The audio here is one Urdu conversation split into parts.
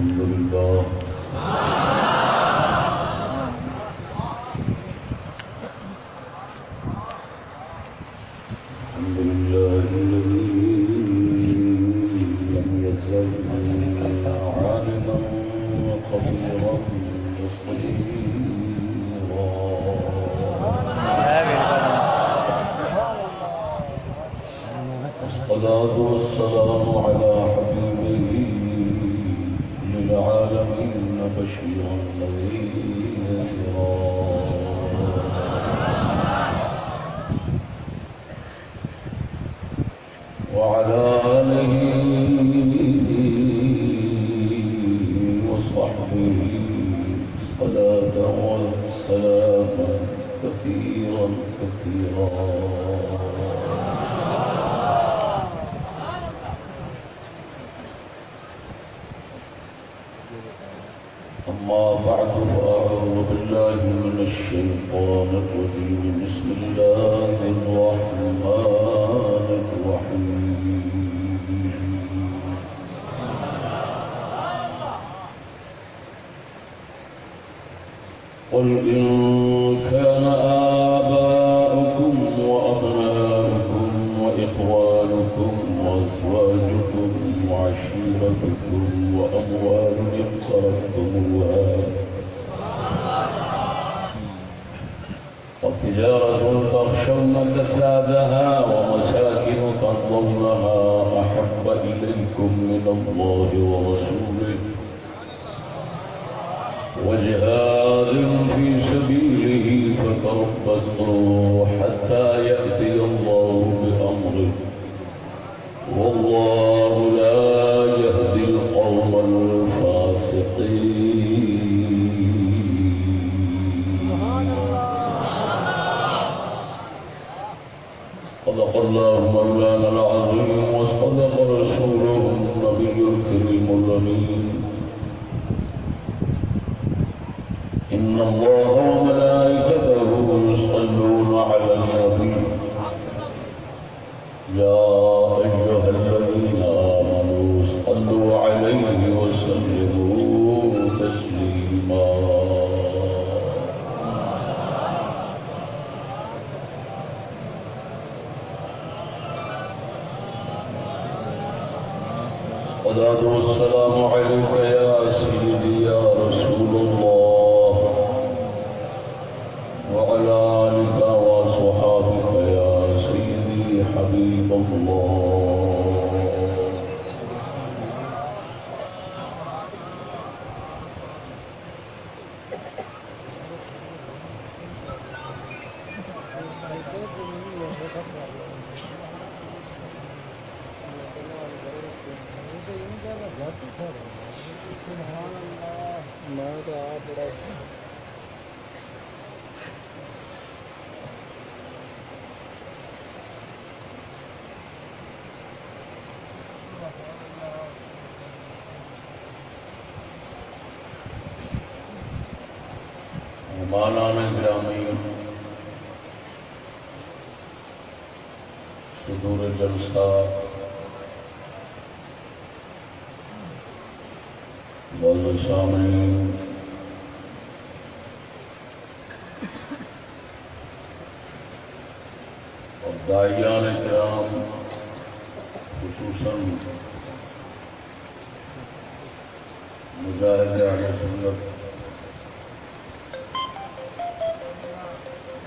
الحمد لله.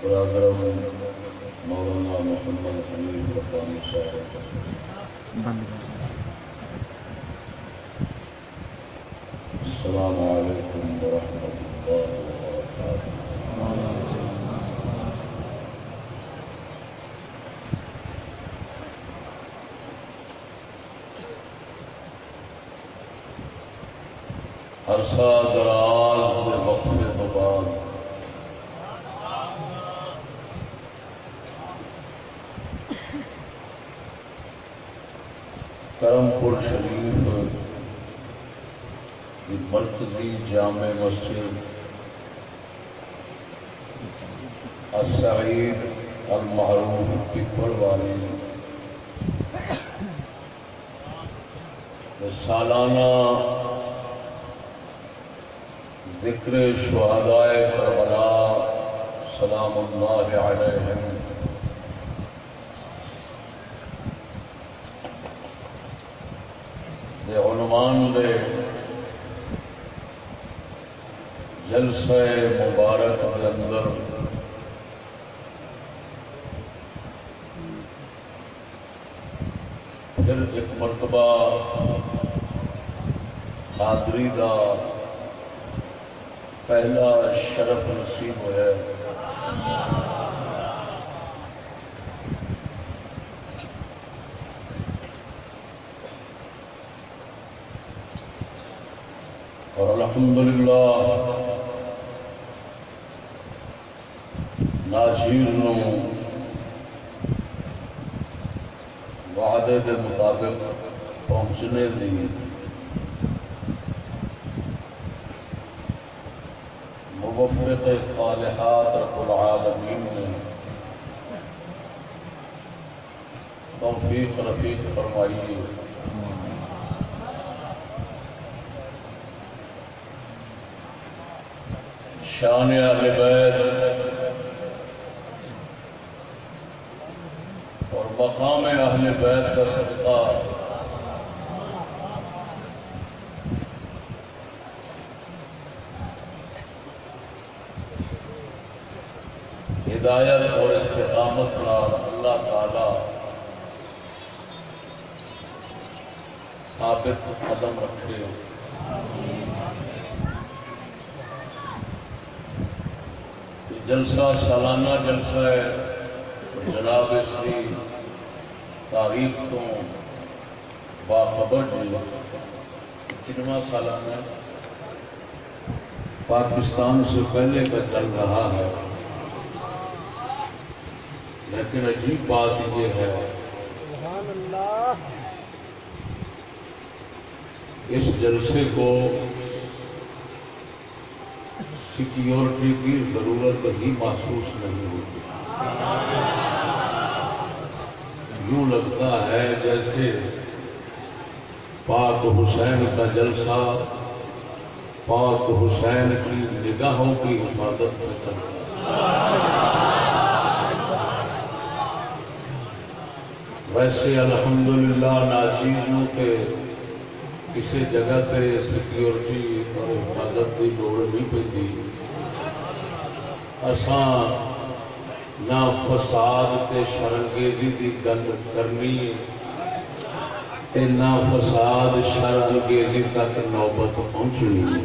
برادرم محمد حمید صاحب السلام علیکم ورحمۃ اللہ وبرکاتہ عرصہ درا شریف، مرکزی جامع مسجد اسعید المعروف پپڑ والی سالانہ ذکر شہدائے کربلا سلام اللہ علیہم۔ دے دے۔ جلسہ مبارک کے اندر۔ پھر ایک مرتبہ حاضری دا پہلا شرف نصیب ہوا اور الحمدللہ ناچیر نو وعدے کے مطابق پہنچنے دی مفرق صالحات رب العالمین نے توفیق رفیق فرمائی۔ شان اہل بیت۔ اور مقام اہل بیت کا صدقہ۔ ہدایت اور استقامت کا اللہ تعالی ثابت قدم رکھے۔ جلسہ سالانہ جلسہ ہے۔ جناب اس کی تاریخ تو باخبر جی۔ کنواں سالانہ پاکستان سے پہلے کا چل رہا ہے۔ لیکن عجیب بات یہ ہے اس جلسے کو سیکیورٹی کی ضرورت ہی محسوس نہیں ہوتی۔ یوں لگتا ہے جیسے پاک حسین کا جلسہ پاک حسین کی نگاہوں کی حفاظت سے چلتا ویسے الحمدللہ ناچیزوں کے کسی جگہ پہ سیکیورٹی اور حفاظت کی لوڑ نہیں پی اسان نہ فساد تے شرنگیزی کی گل کرنی تے نہ فساد شرنگیزی تک نوبت پہنچنی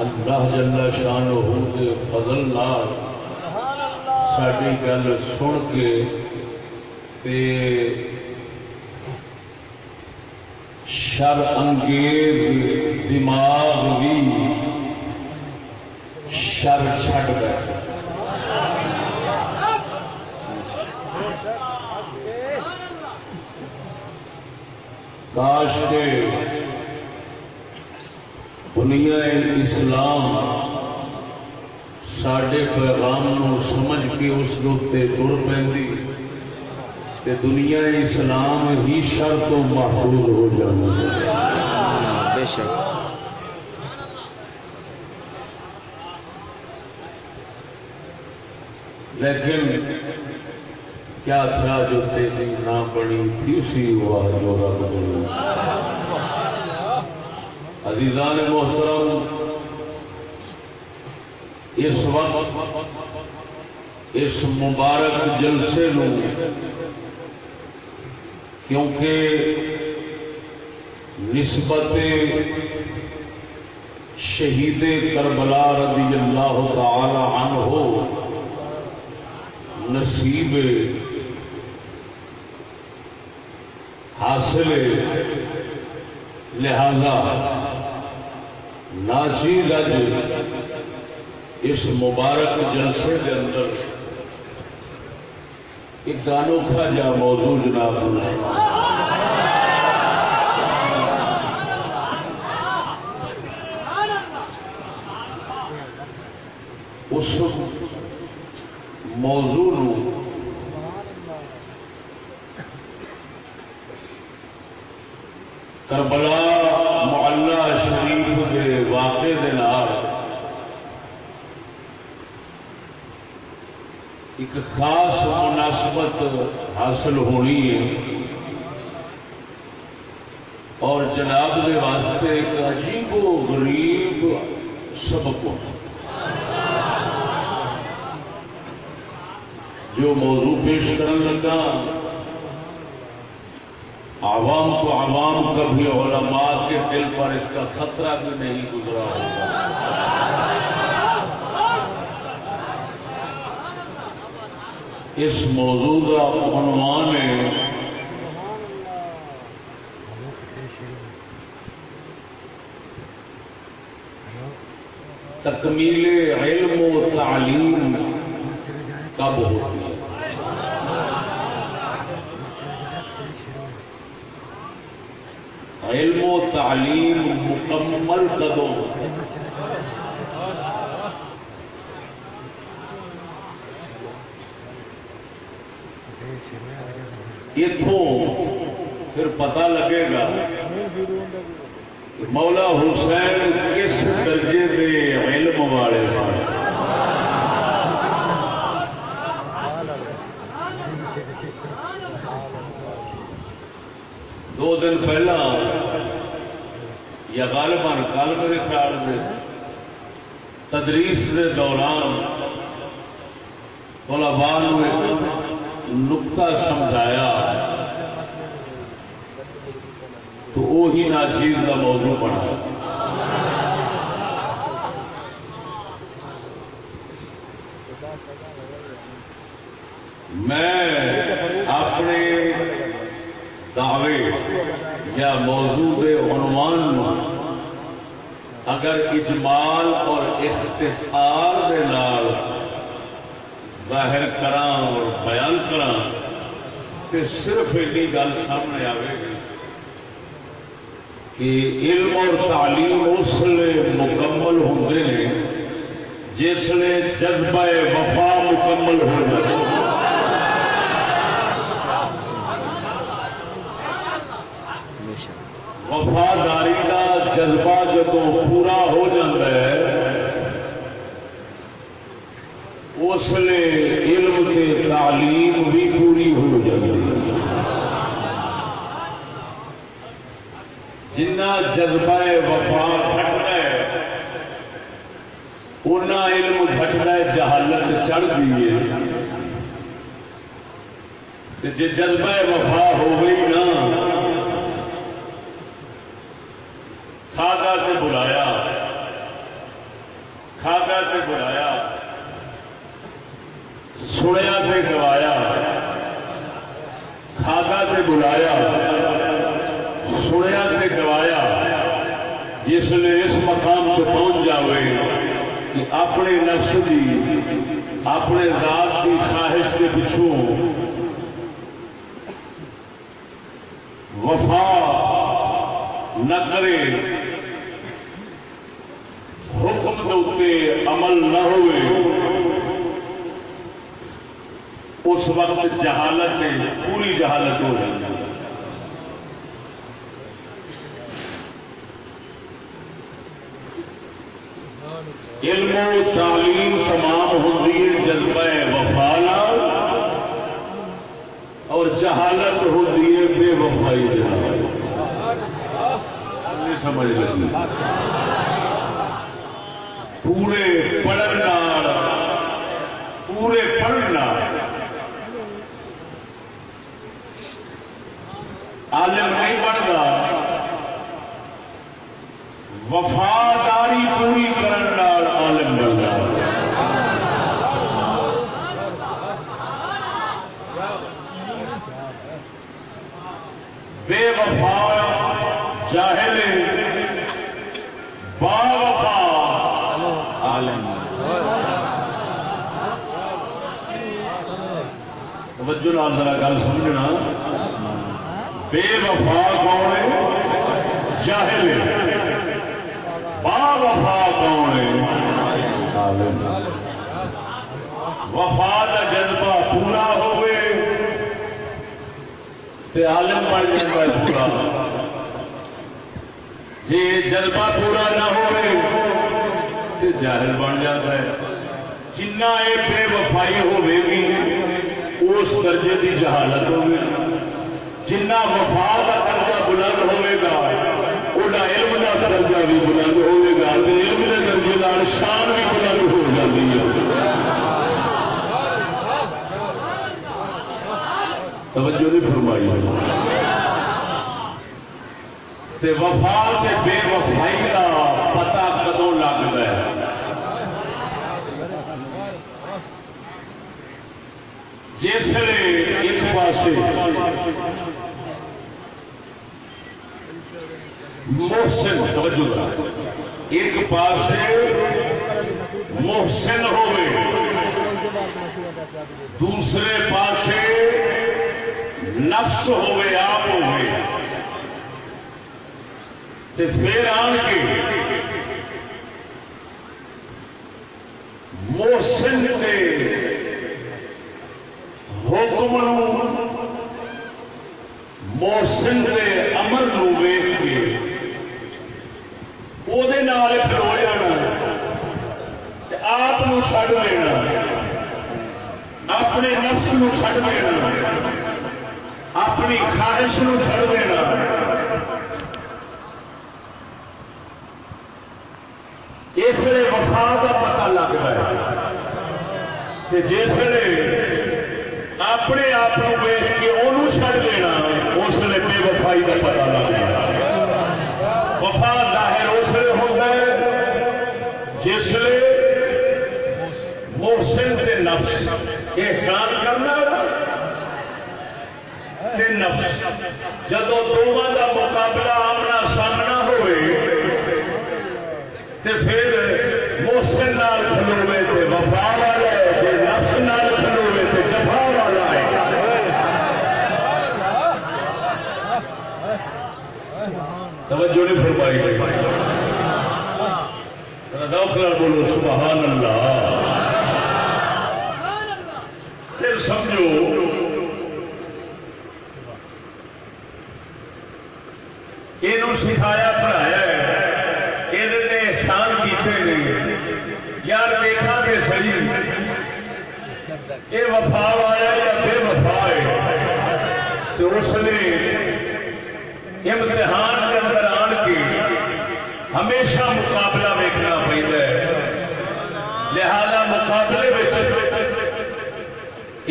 اللہ جل شان کے فضل نال ساری گل سن کے تے شر انگیز دماغ بھی شر چھڈ بیٹھے کاش کے دنیا اسلام سڈے پیغام نو سمجھ کے اس اتنے تر پی دنیا اسلام ہی شر تو محفوظ ہو جانا۔ بے شک۔ لیکن کیا تھا جو تیری نہ بڑی تھی اسی ہوا جو رب بنی عزیزان محترم، اس وقت، اس مبارک جلسے نو کیونکہ نسبت شہید کربلا رضی اللہ تعالی عنہ نصیب حاصل لہذا ناچیز اج اس مبارک جلسے کے اندر ایک انوکھا جا موضوع جناب اس موضوع نو کربلا محلہ شریف کے واقعے دے ایک خاص مناسبت حاصل ہونی ہے۔ اور جناب دے واسطے ایک عجیب و غریب سبق۔ ہونا جو موضوع پیش کرنے لگا، عوام تو عوام کبھی علماء کے دل پر اس کا خطرہ بھی نہیں گزرا ہوگا۔ اس موضوع کا عنوان ہے، تکمیل علم و تعلیم کب ہوتی علم و تعلیم مکمل کدو اتوں پھر پتا لگے گا مولا حسین کس درجے کے علم والے سن۔ دو دن پہلا یا غالباً کل میرے خیال میں تدریس کے دوران طلباء نے نقطہ سمجھایا تو وہی ناچیز کا موضوع بنا۔ میں اپنے دعوے یا موضوع عنوان اگر اجمال اور اختصار کے نال ظاہر کرا اور بیان کرا تو صرف ایڈی گل سامنے آئے گی کہ علم اور تعلیم اس لیے مکمل ہوتے ہیں جس نے جذبہ وفا مکمل ہو جائے وفاداری کا جذبہ جب پورا ہو جاتا ہے، اس لیے علم کے تعلیم بھی پوری ہو جاتی ہے۔ جنا جذبہ وفا گھٹنا ہے، اُنہ علم گھٹنا جہالت چڑھ گئی ہے۔ جی جذبہ وفا ہو گئی نا کھاگا سے بلایا کھاگا سے بلایا سنیا سے گوایا کھاگا سے بلایا سنیا سے گوایا، جس نے اس مقام سے پہنچ جاوے کہ اپنے نفس کی اپنے ذات کی خواہش کے پچھوں وفا نہ کرے۔ حکم عمل نہ ہوئے۔ اس وقت جہالت پوری جہالت ہو جاتی ہے علم و تعلیم تمام ہوتی ہے جذبہ وفانا، اور جہالت ہوتی ہے بے وفائی۔ سمجھ لگی۔ پورے پڑھنا پورے پڑھنا عالم نہیں بنتا وفاد توجہ نال ذرا گل سمجھنا۔ بے وفا کون ہے؟ جاہل با وفا کون ہے؟ وفا کا جذبہ پورا ہوئے۔ تے عالم بن جاتا پورا۔ جی جذبہ پورا نہ ہوئے جاہل بن جاتا ہے۔ جنہ یہ بے وفائی ہوے گی اس درجے کی جہالت ہوگی۔ جنہ وفا کا درجہ بلند ہوے گا وہ علم کا درجہ بھی بلند ہوے گا علم کے درجے دار شان بھی بلند ہو جاتی ہے۔ توجہ نہیں فرمائی۔ تے وفا تے بے وفائی کا پتا کدو لگتا ہے؟ جس ایک پاس محسن، توجہ ایک پاس محسن ہوئے۔ دوسرے پاس نفس ہوئے، آپ ہوئے۔ تے پھر آن کے محسن سے حکم محسن کے امر ویخ کے۔ وہ جانا۔ آپ چڈ لینا۔ اپنے نفس نو دینا اپنی خواہش نو چڈ دینا اس لیے وفا کا پتا لگتا ہے۔ کہ جس اپنے آپ کو ویچ کے انہوں چڑ دینا، اس لیے بے وفائی کا پتا لگتا وفا ظاہر اس لیے ہوتا ہے جس لیے محسن کے نفس احسان کرنا نفس جب دونوں کا مقابلہ آمنا سامنا ہوئے، تے پھر محسن نال کھلوے تے وفا والا ہے تے نفس نال کھلوے تے جفا والا ہے توجہ نہیں فرمائی ڈاکٹر بولو سبحان اللہ۔ پھر سمجھو یہ سکھایا پڑھایا ہے یہ احسان کیتے ہیں یار دیکھا کہ صحیح یہ وفا والا یا بے وفا ہے تو اس نے امتحان کے اندر آن کے ہمیشہ مقابلہ ویکنا پڑتا ہے لہذا مقابلے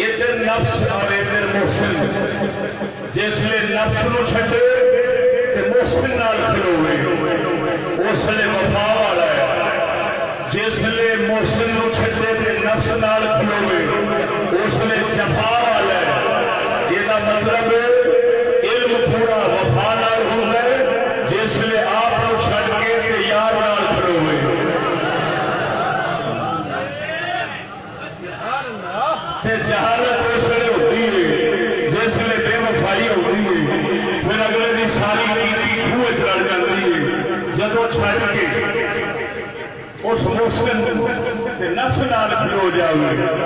ادھر نفس اور ادھر محسن جس لیے نفس نو چھٹے محسن نال کھلوے، اس لیے وفا والا ہے۔ جس لیے محسن نو چھٹے تو نفس نال کھلوے، اس لیے جفا والا ہے یہ مطلب علم پورا وفا نال ہوتا ہے جس لیے آپ کو چھڈ کے تے یار نال کھلوے تے جہالت اس لیے ہوتی ہے جس لیے بے وفائی ہوتی ہے پھر اگلے دی ساری نیتی خوہ چڑھ جاتی ہے جب چھڈ کے اس محسن سے نفس نال کھلو جائے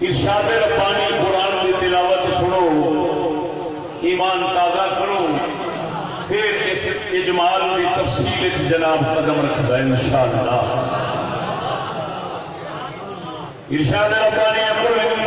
ارشاد ربانی قرآن کی تلاوت سنو، ایمان تازہ کرو، پھر اس اجمال کی تفصیل جناب قدم رکھتا ہے انشاءاللہ۔ ارشاد ربانی اپنے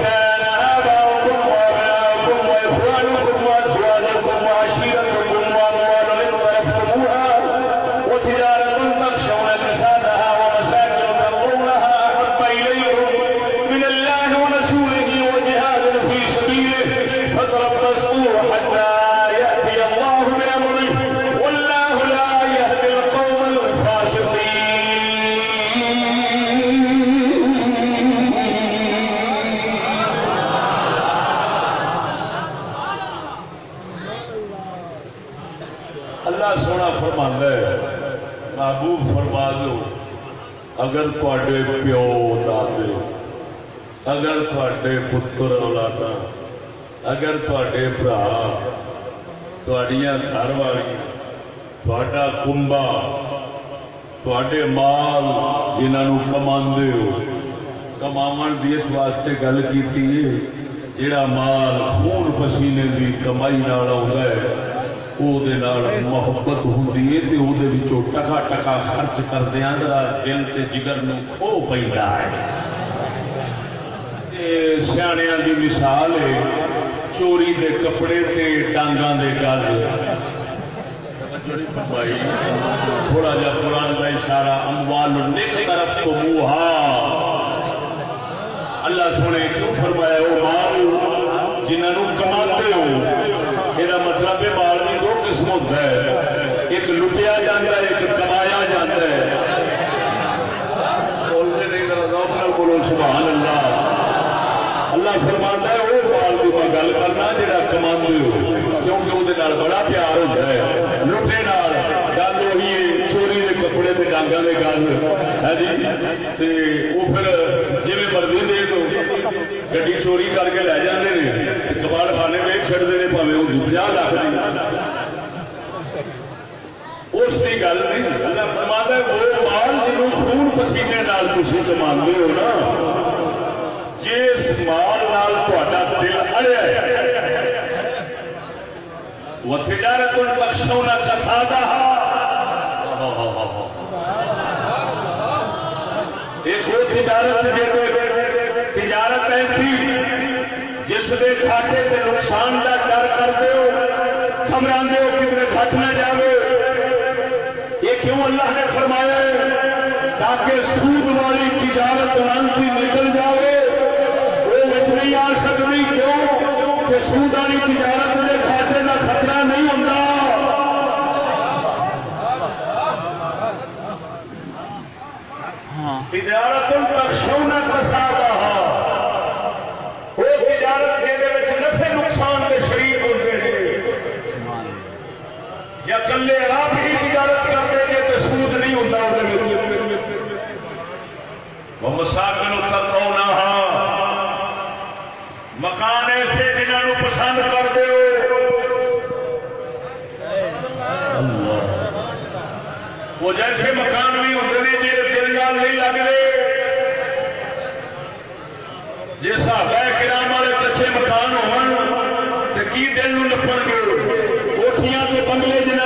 اگر تے پتر اولادا اگر تے برا گھر والی تا کنبا تے مال جنہوں کما ہو کما کی اس واسطے گل کی جڑا مال خون پسینے کی کمائی ہے محبت ہوں تو ٹکا ٹکا خرچ کردیا دل سے جگر نو پہ سیاح کی مثال ہے چوری دے کپڑے تے ڈانگا دے گل تھوڑا جا قرآن کا اشارہ اموال طرف تو موہا اللہ سونے کیوں فرمایا وہ مال جنہوں کماتے ہو یہ مطلب ہے مال کی دو قسم ہوتا ہے ایک لٹیا جاتا ہے ایک کمایا جاتا ہے بولو سبحان اللہ اللہ فرماتا ہے، وہ مال کی میں گل کرنا جا کما ہو، کیونکہ وہ بڑا پیار ہوتا ہے۔ لٹے نال، گل وہی ہے چوری کے کپڑے کے ڈانگا کے گل۔ ہے جی؟ وہ پھر جی مرضی دے دو گی چوری کر کے لے جاتے ہیں کباڑ خانے میں چڑھتے ہیں پہ وہ پنجا لاکھ اس کی گل نہیں فرما وہ مال جنوب خون پسینے تھی کما ہو نا جس مال نال تا دل اڑیا وہ تجارت بخشوں نہ کسا ایک وہ تجارت تجارت ایسی جس کے کھاتے کے نقصان کا ڈر کر دو خبر دو کتنے گھٹ نہ جائے یہ کیوں اللہ نے فرمایا ہے تاکہ سود والی تجارت لانسی نکل جائے آ سکتی کیوں؟ کہ سود والی تجارت کے کھاتے کا خطرہ نہیں ہوتا۔ تجارت تک سونا کسا رہا۔ یا کلے آپ ہی تجارت کرتے ہیں تو سود نہیں ہوتا۔ وہ مساکن ہونا مکان ایسے جنہوں پسند کرتے ہو۔ وہ جیسے مکان بھی ہوتے ہیں جی دل نال نہیں لگتے جس ہے کرام والے کچے مکان ہو دل نپن گے؟ کوٹیاں تو بنگلے جنہ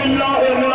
بسم اللہ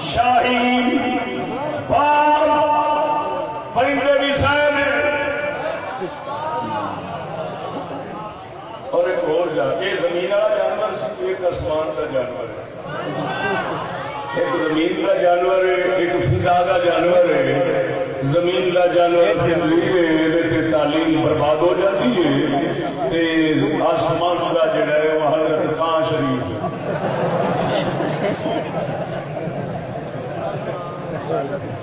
شاہین پرندے بھی اور ایک اور یہ زمین والا جانور ایک آسمان کا جانور ہے۔ ایک زمین کا جانور ہے، ایک فضا کا جانور ہے۔ زمین جانور تعلیم برباد ہو جاتی ہے۔ آسمان Gracias.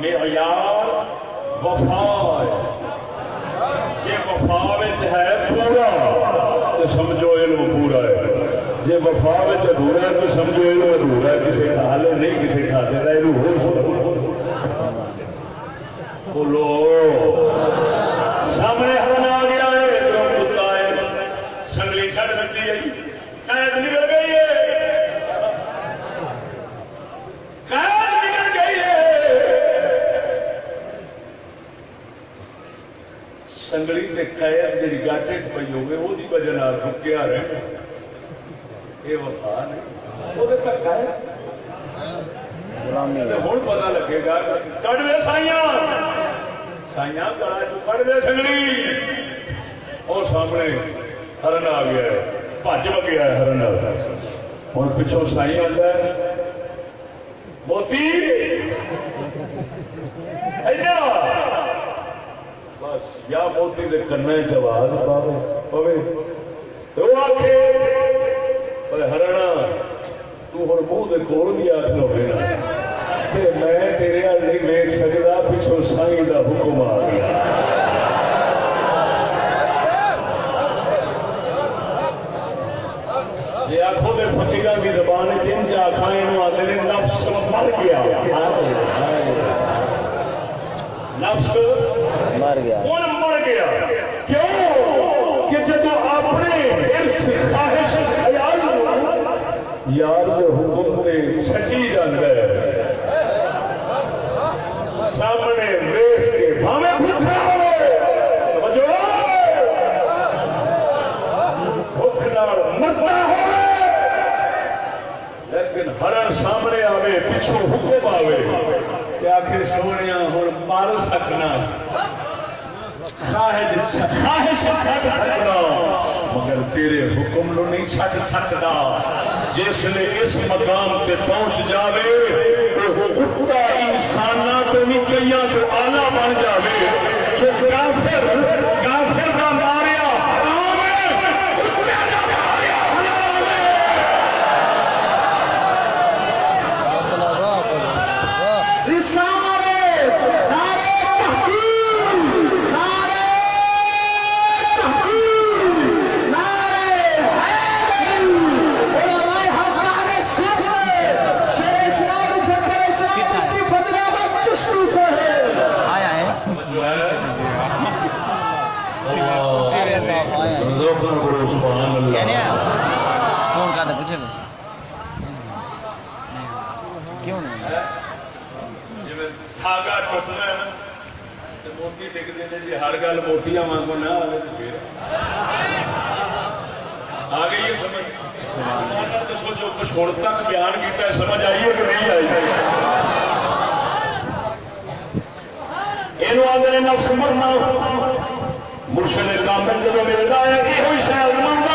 معیار وفا ہے۔ جی وفا ہے پورا تو سمجھو پورا ہے۔ جی وفا ادھورا ہے تو سمجھو ادھورا ہے۔ کسی نہیں کسی یہ بولو۔ سامنے آ گیا ہے سنگلی سکتی ہے۔ سنگڑی تے قید جڑی گاٹے پئی ہوے او وجہ رکیا رہنا اے وفا نہیں۔ او تے دھکا لگے گا کڑ وے سائیاں؟ سائیاں کڑا کڑ وے سنگڑی۔ او سامنے ہرن آ گیا ہے بھج بگیا ہے ہرن ہن پچھوں سائیں آندا ہے۔ موتی! ادھر بس، یا موتی کے کنا چواز پاوے پوے ہرنا، تو منہ کے کول بھی آخر ہونا میں تیرے نہیں ویچ سکتا پچھوں سائی کا حکم آ گیا۔ آخو دے فکیر کی زبان چنچ آخا آتے نفس مر گیا۔ نفس مر گیا۔ کون مر گیا؟ کیوں؟ کہ جب اپنے خواہش خیال یار یہ حکم سے چھٹی جان ہے سامنے ویس کے بھاوے پوچھا لیکن ہر سامنے آئے پچھوں حکم آئے آخر سونے ہوں مر سکنا مگر تیرے حکم نو نہیں چھٹ سکتا جس نے اس مقام تے پہنچ جائے وہ انسان تو نہیں کئی تو آلہ بن جائے جی ہر گل موٹیاں وانگو نہ آئے تو پھر۔ آ گئی کچھ ہوں تک بیان کیا سمجھ کہ نہیں آئی؟ نفس مرنا، مرشد جب ملتا ہے یہ شاید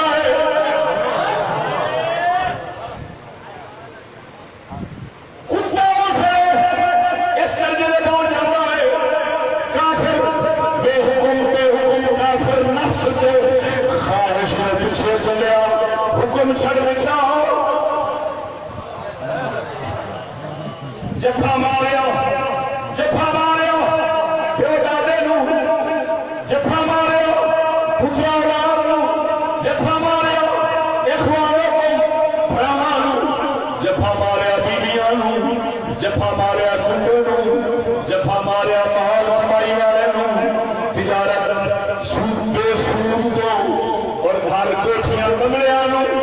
کملیا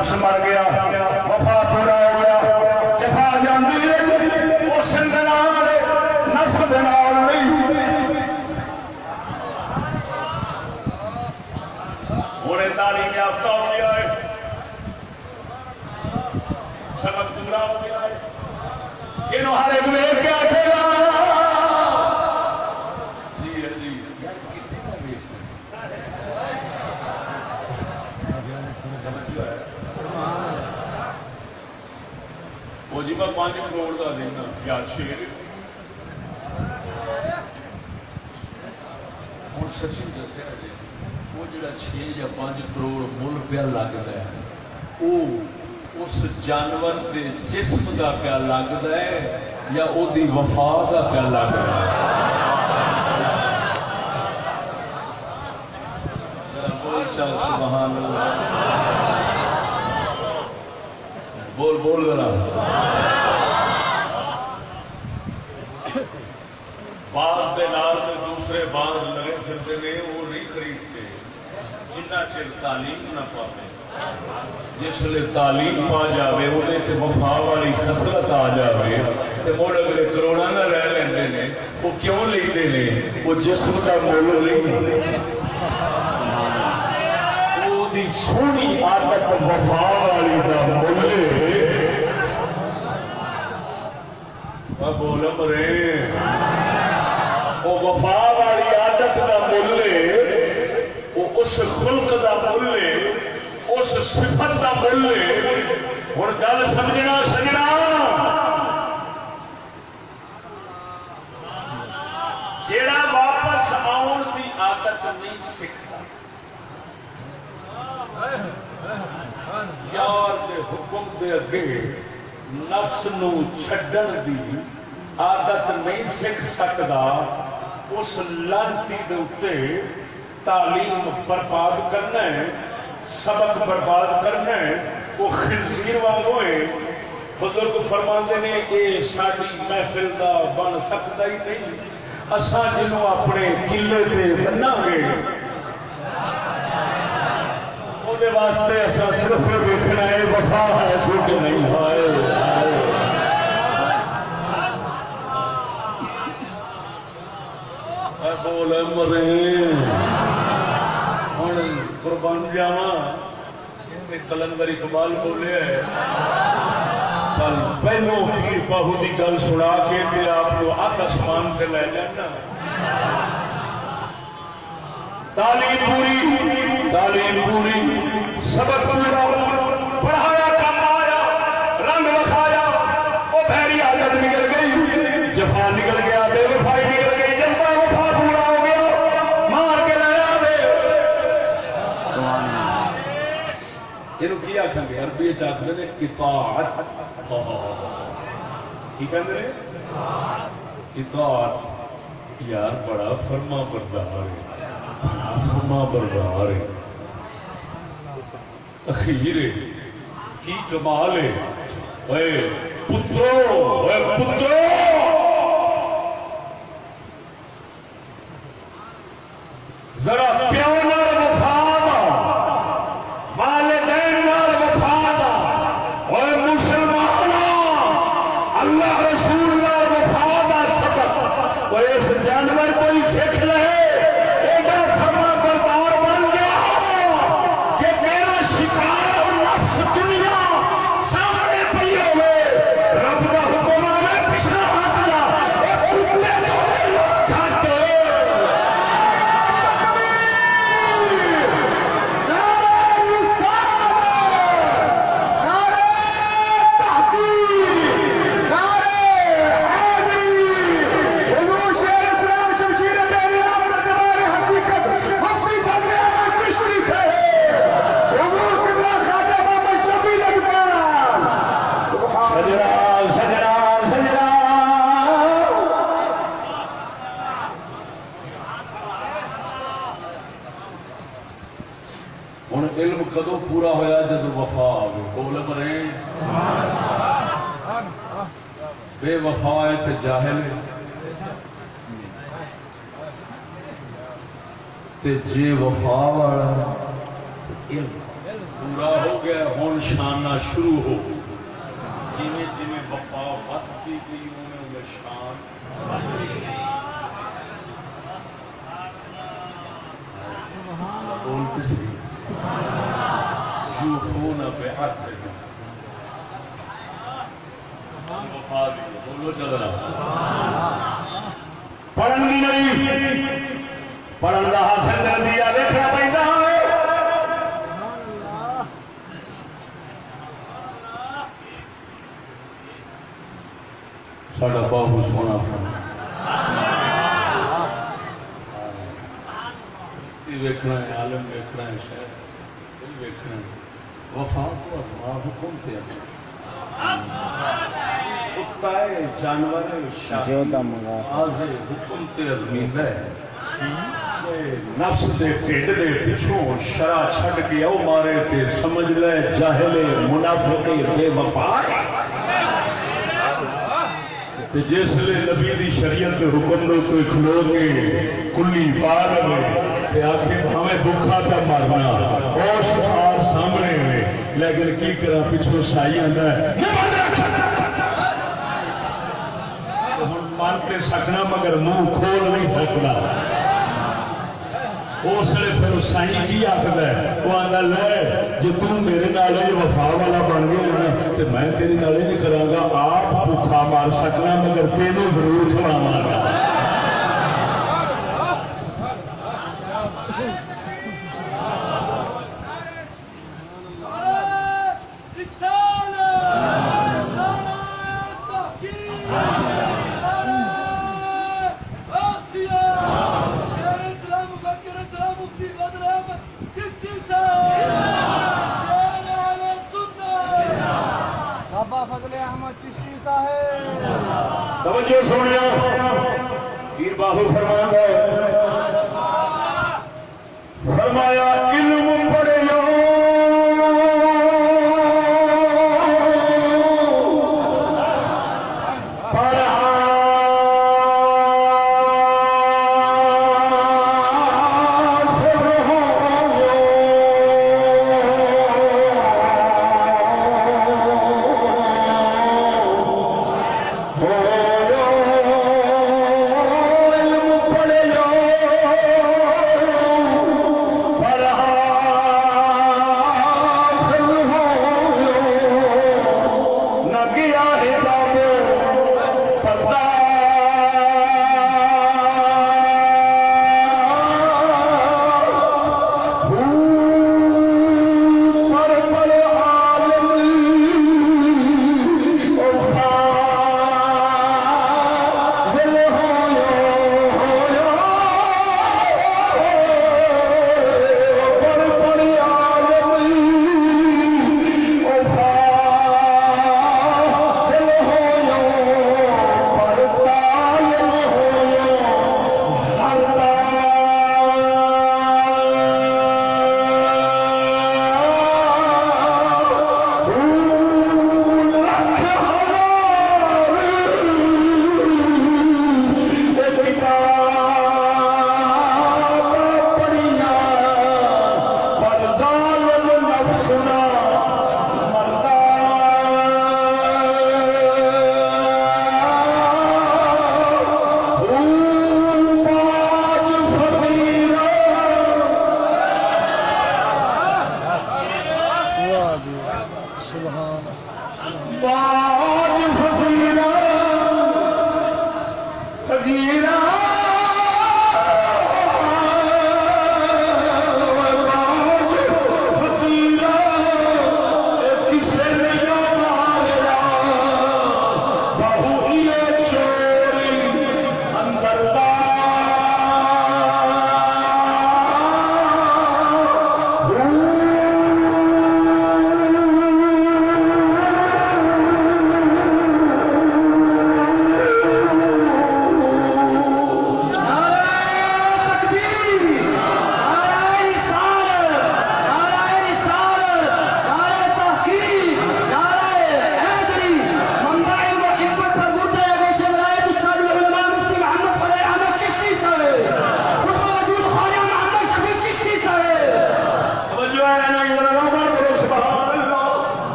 نفس مر گیا، وفا پورا ہو گیا جفا جاندی ہے، اس نفس دے نال نہیں۔ ہونے تعلیم یافتہ ہو گیا ہے۔ سبق پورا ہو گیا ہے۔ یہ ہر ایک ویٹ کے پانچ کروڑ کا دینا یا چھ ہوں سچی دسیا جی وہ جڑا چھ یا پانچ کروڑ مل پیا لگتا ہے وہ اس جانور کے جسم کا پیا لگتا ہے یا وہ وفا کا پیا لگتا ہے بول سبحان اللہ بول بول ذرا بعض دے نال تے دوسرے بعض لگے پھرتے نے وہ نہیں خریدتے۔ جنہ چر تعلیم نہ پاتے، جس لیے تعلیم پا جاوے وہ وفا والی خسرت آ جاوے، تے مڑ اگلے کروڑا نہ رہ لیندے نے، وہ کیوں لیندے نے؟ وہ جسم کا مول نہیں۔ سونی عادت وفا والی دا مول بول مرے وہ وفا والی عادت کا مل وہ اس خلق کا مل اس صفت کا مل ہوں گل سمجھنا، سجنا۔ جیڑا واپس آن کی عادت نہیں سیکھتا یار کے حکم دے اگے نفس نو چھڈن دی عادت نہیں سیکھ سکتا اس لانتی دے تعلیم برباد کرنا ہے، سبق برباد کرنا ہے، وہ خنزیر والوں ہے بزرگ فرماندے نے یہ ساری محفل کا بن سکتا ہی نہیں، اساں جنوں اپنے قلعے سے بنا گے وہ واسطے اصا صرف دیکھنا ہے، وفا ہے، چھوٹے نہیں ہے بول مرے ہوں قربان جاوا کلندر اقبال بولے کل پہلو پیر باہو کی گل سنا کے تے آپ کو آسمان سے لے جانا تعلیم پوری تعلیم پوری سبق پورا پڑھایا کی آخان گے؟ عربی آخر نے اطاعت۔ کی کہتے ہیں اطاعت۔ یار بڑا فرما بردار ہے۔ فرما بردار ہے۔ اخیر کی کمال ہے۔ اے پترو اے پترو! ذرا پیو ٹھڈ دے پچھوں شرع چھڈ کے او مارے تے سمجھ لے جاہل منافق بے وفا تے جس لے نبی دی شریعت دے حکم دے کوئی کھلو کے کلی پا لے تے آخر ہمیں بھوکا پہ مرنا اور شفار سامنے ہوئے۔ لیکن کی کرا پچھوں سائی آتا ہے ہوں من تے سکنا مگر منہ کھول نہیں سکنا۔ اس لیے پھر سائی کی آخر ہے؟ وہ آتا لے جی تم میرے نال وفا والا بن گیا نا تو میں تیرے نال نہیں کرا گا، آپ بھوکھا مار سکنا، مگر تینوں ضرور کھلا مارنا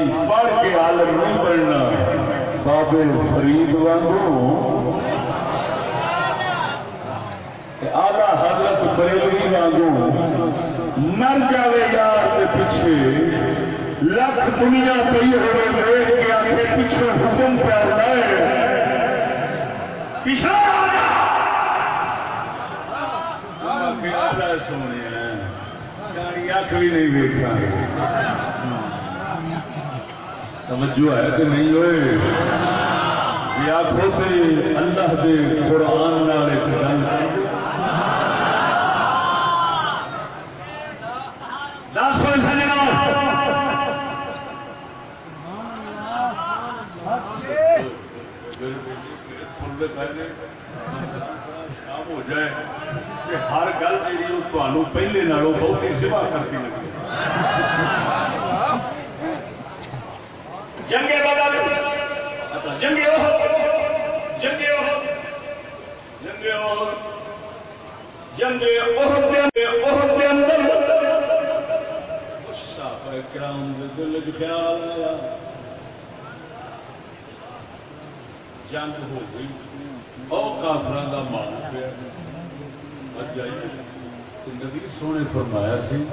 خالی پڑھ کے عالم نہیں بننا بابے فرید وانگو آدھا حضرت بریلوی وانگو مر جائے یار کے پیچھے لکھ دنیا پی ہوئے دیکھ کے آگے پیچھے حکم پہ ہے پیچھے سونے اکھ بھی نہیں دیکھا توجہ ہے کہ نہیں ہوئے؟ یا کھوتے اللہ دے قرآن نال ایک گل دس ہوئے سجنا ہو جائے کہ ہر گل جی تمہوں پہلے نالوں بہت ہی سوا کرتی لگی۔ جنگے بدل۔ جنگے جنگے جنگے جنگے اندر۔ کرام دل خیال آیا۔ جنگ ہو گئی۔ اور کافر کا مان پیا۔ نبی سونے فرمایا سی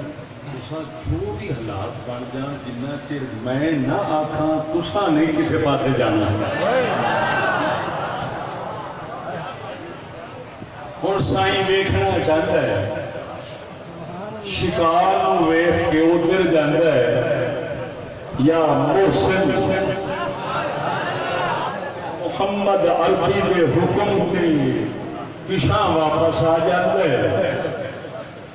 تسا جو بھی حالات بن جان جنہ چر میں نہ آخا تسا نہیں کسی پاس جانا۔ ہوں سائی ویکنا چاہتا ہے۔ شکار ویخ کے ادھر جانا ہے۔ یا محسن۔ محمد عربی کے حکم کی پچھا واپس آ جاتا ہے۔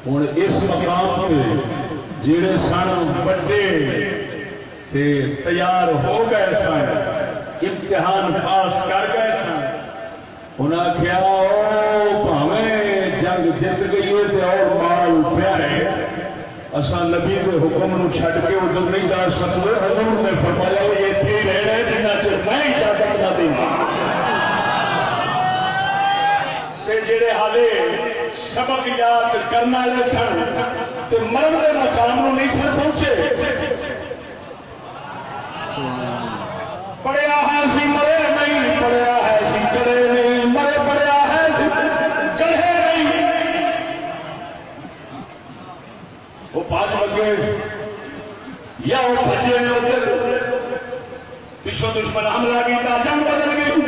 ہوں اس مقام پہ جڑے سن بڑے تیار ہو گئے سن، امتحان پاس کر گئے سن۔ انہیں آخیا پاویں جنگ جیت گئی ہے اور مال پیا ہے اصا نبی کے حکم نو چھڈ کے ادھر نہیں جا سکتے حضور نے فرمایا یہ اتنے رہنا جنہ چر میں اجازت نہ دوں جڑے حالے سبق یاد کرنے والے سن تو مرن کے مقام نو نہیں سن پہنچے۔ پڑھیا ہے سی، مرے نہیں، پڑھیا ہے سی کرے نہیں، مرے، پڑھیا ہے چڑھے نہیں۔ وہ پانچ بجے یا وہ بچے نے ادھر پچھو دشمن حملہ کیا جنگ بدل گئی۔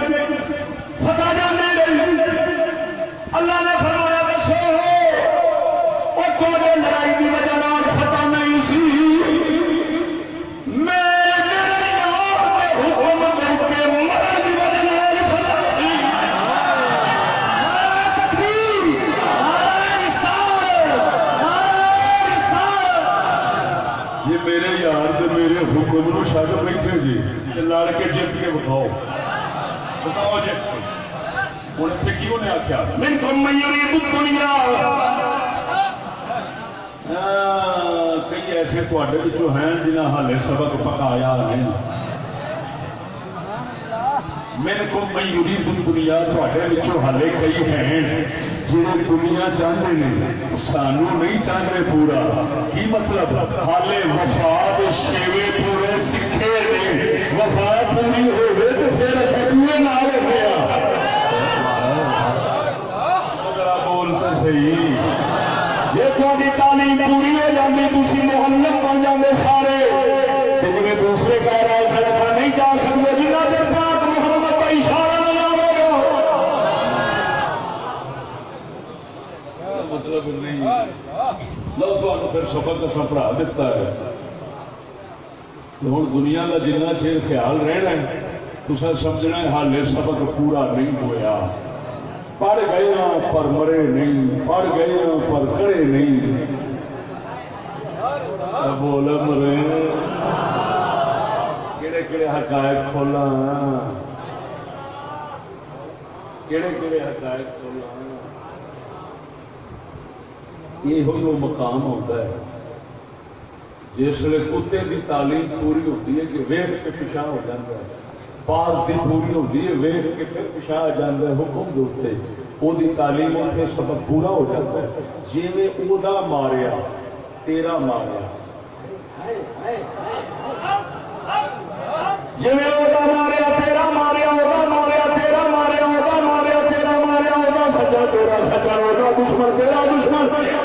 لڑ کے جیت کے بتاؤ بتاؤ جیت کے ہوں اتنے کیوں نے آخیا من کو دنیا کئی ایسے تے ہیں جنہیں ہالے سبق پکایا نہیں۔ میرے کو میوری دنیا تے ہالے کئی ہیں جنہیں دنیا چاہتے ہیں سانو نہیں چاہتے پورا۔ کی مطلب؟ ہالے وفاد شیوے پورے۔ تو پھر ہو گیا بول صحیح۔ جی تھوڑی تعلیم پوری ہو جاتی تھی بن جاتے سارے۔ جی دوسرے نہیں جا گا۔ مطلب نہیں؟ تو سبق کا دیتا ہے۔ ہوں دنیا کا جنہ چیر خیال رہنا ہے تو سمجھنا ہے حال سبق پورا نہیں ہوا پڑھ گئے ہاں پر مرے نہیں پڑھ گئے ہاں پر کڑے نہیں بول مرے کہڑے کہڑے حقائق کھولا کہڑے کہڑے حقائق کھولا یہ مقام ہوتا ہے جس ویلے کتے کی تعلیم پوری ہوتی ہے کہ ویخ کے پیچھا ہو جاتا ہے۔ پاس کی پوری ہوتی ہے ویخ کے پھر پیچھا آ جاتا ہے حکم دے وہ تعلیم اتنے سبق پورا ہو جاتا ہے۔ جی میں وہ ماریا، تیرا ماریا۔ جی ماریا، تیرا ماریا وہ ماریا، تیرا ماریا وہ ماریا، تیرا ماریا وہ سجا تیرا سجا وہ دشمن، تیرا دشمن۔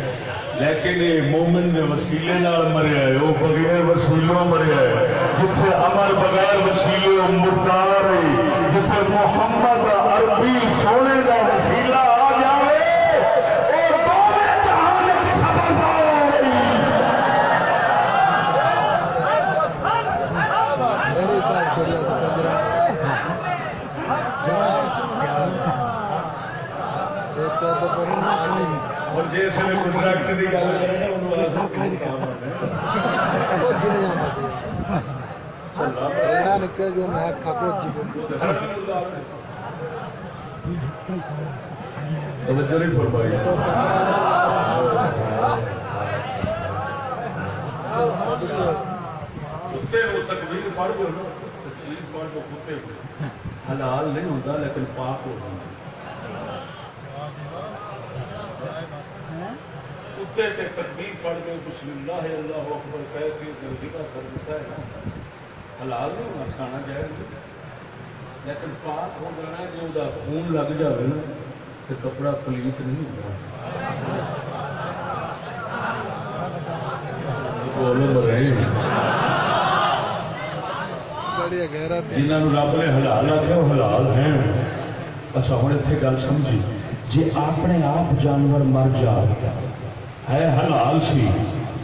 لیکن یہ مومن نے وسیلے نال مریا ہے وہ بغیر وسیلوں مریا ہے جتھے امر بغیر وسیلے مردار ہے جتھے محمد عربی سونے کا وسیلہ اور نے کنٹریکٹ کی گل نکل میں توجہ نہیں فرمائی۔ کتے وہ تکبیر پڑھ تکبیر پڑھ کتے۔ حلال نہیں ہوتا لیکن پاک ہو کتے تے تکبیر پڑھ دو بسم اللہ اللہ اکبر کہہ کے جلدی کا کر دیتا ہے۔ نا حلال نہیں ہونا کھانا جائز لیکن پاک ہو جانا جو دا خون لگ جائے نا تو کپڑا پلیت نہیں ہوتا۔ جنہوں رب نے حلال آخیا وہ حلال ہیں۔ اچھا ہوں اتنے گل سمجھی۔ جی اپنے آپ جانور مر جا ہے حلال سی۔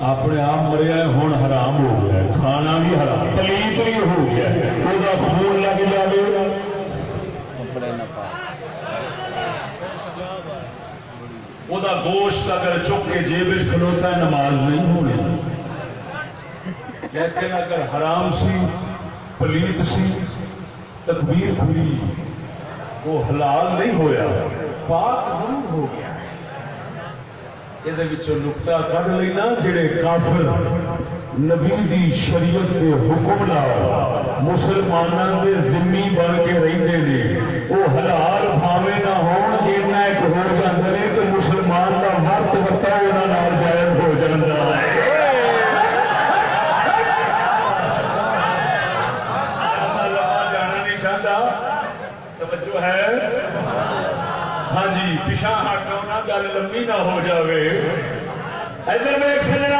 اپنے آپ مریا ہوں حرام ہو گیا کھانا بھی حرام پلیت بھی ہو گیا وہ خون لگ جائے وہ گوشت اگر چک کے جیب کھلوتا ہے نماز نہیں ہونی۔ لیکن اگر حرام سی پلیت سی تکبیر کھلی وہ حلال نہیں ہویا۔ پاک ضرور ہو گیا۔ یہ نقطہ کھ لینا جڑے کافر نبی دی شریعت کے حکم لا مسلمانوں کے ذمی بن کے رہتے ہیں وہ حلال بھاوے نہ ہون اینا ایک ہو جاتے ہیں تو مسلمان کا مرد بتا انہوں جائز ہو جاتا ہے جانا نہیں چاہتا توجہ ہے ہاں جی پچھا ہٹنا گل لمبی نہ ہو جاوے ادھر میں سجنا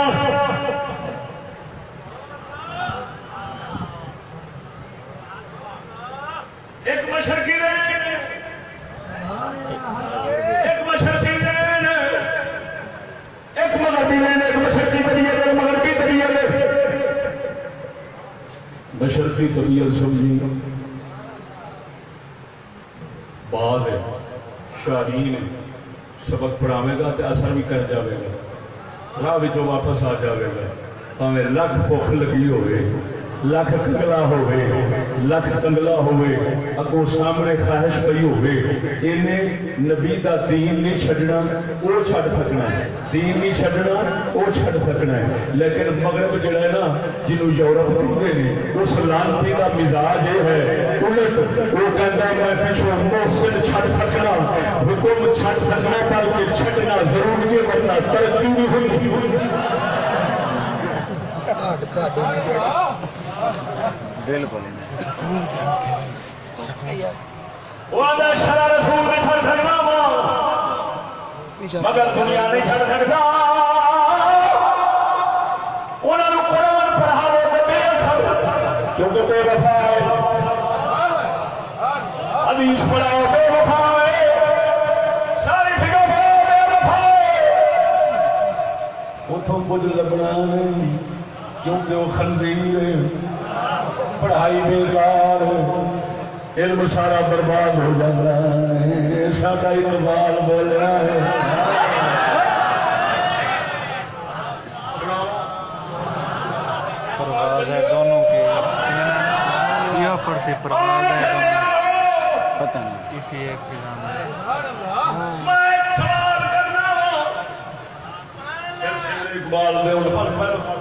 ایک مشرقی رین ایک مشرقی رین ایک مغربی رین ایک مشرقی طبیعت ایک مغربی طبیعت مشرقی طبیعت سمجھی بعد ہے شاہین سبق پڑھاوے گا تو اثر بھی کر جائے گا۔ راہ واپس آ جائے گا۔ پہ لکھ بھوک لگی ہوئے لکھ کنگلا ہوئے لکھ کنگلا ہوئے اگوں سامنے خواہش پئی ہوئے انہیں نبی دا دین نہیں چھڈنا وہ چھڈ سکنا ہے دین نہیں چھڈنا وہ چھڈ سکنا ہے لیکن مغرب جڑا ہے نا جنہوں یورپ کہتے ہیں اس لانتی کا مزاج یہ ہے الٹ وہ کہتا ہے میں پچھوں محسن چھڈ سکنا حکم چھڈ سکنا بلکہ چھڈنا ضرور نہیں ورنہ ترقی نہیں ہوئی بالکل شرع رسول نہیں چھڑ سکتا مگر دنیا نہیں چھڑ سکتا۔ انہوں نے قرآن پڑھاوے تو بے اثر۔ کیونکہ بے وفا ہے۔ حدیث پڑھاؤ بے وفا ہے۔ ساری فکر پڑھاؤ بے وفا ہے۔ اتوں کچھ لبنا نہیں کیونکہ وہ خنزیر ہے۔ پڑھائی بیکار ہے علم سارا برباد ہو جاتا ہے ساڈا اقبال بول رہا ہے پرواز ہے دونوں کی یہ پڑھتے پرواز ہے دونوں پتہ نہیں کسی ایک کے نام اقبال دے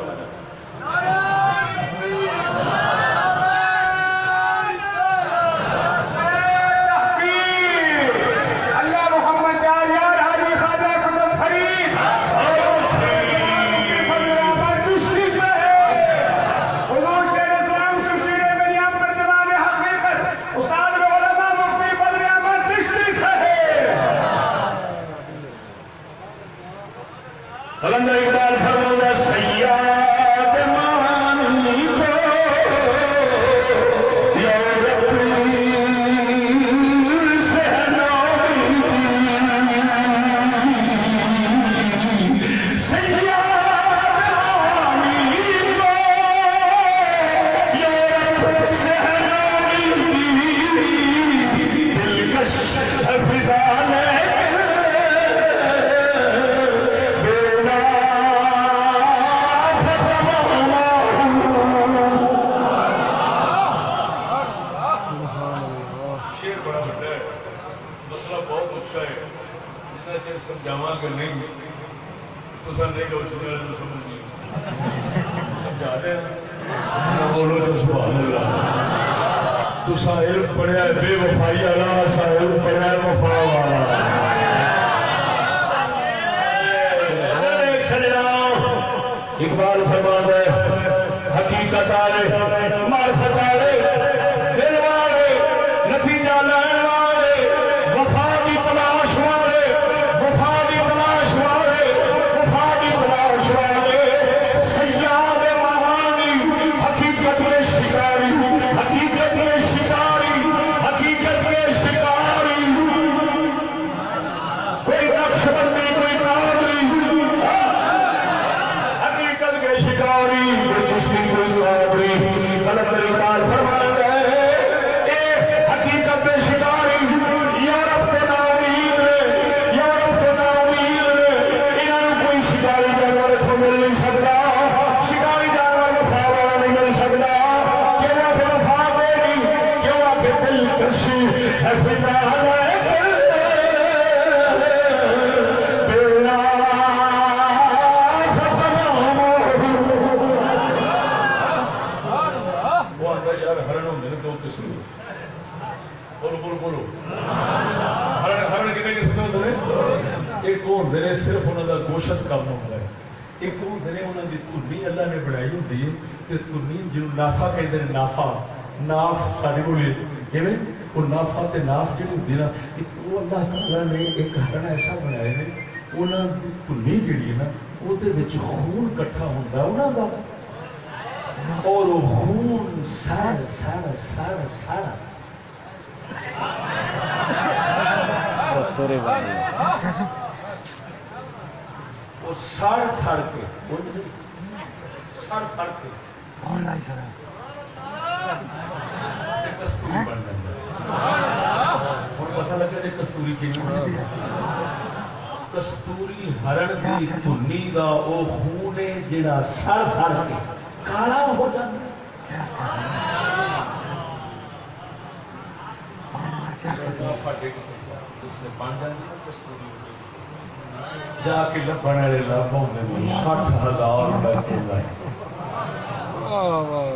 وہ سڑ سڑ کے سڑ سڑ کے۔ کستوری بن پتا لگا کہ کستوری کی کستوری ہرن کی دھنی کا وہ خون ہے جڑا سڑ سڑ کے۔ کالا ہو جاتا جا کے لبن والے لب ہیں سٹھ ہزار روپئے واہ واہ واہ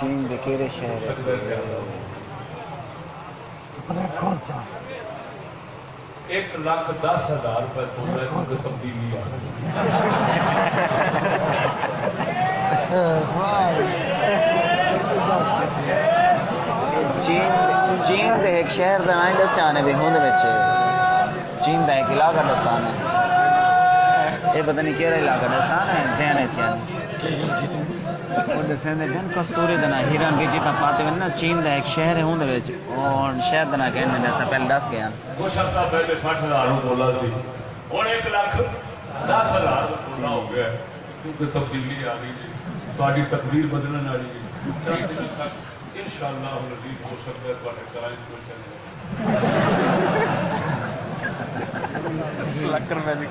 چین کے کہڑے شہر ایک لاکھ دس ہزار روپئے تو تبدیلی آ چین چین دے ایک شہر دا نام دسیا نے بھی ہوں چین دا ایک علاقہ دسان ہے۔ یہ پتہ نہیں کہڑا علاقہ دسان ہے دین ہے وہ دسیں دے دن کستوری دنا ہیران کی جیتا پاتے ہوئے نا چین دا ایک شہر ہے ہوں دے اور شہر دنا کہنے نے پہلے دس گیا۔ وہ شخص پہلے سٹھ ہزار بولا سی۔ ہوں ایک لاکھ دس ہزار بولا ہو گیا۔ ہے، کیونکہ تبدیلی آ گئی جی۔ تاری تقدیر بدلنے والی ہے۔ ان شاء اللہ ہو سکتا ہے تھوڑے روپے دی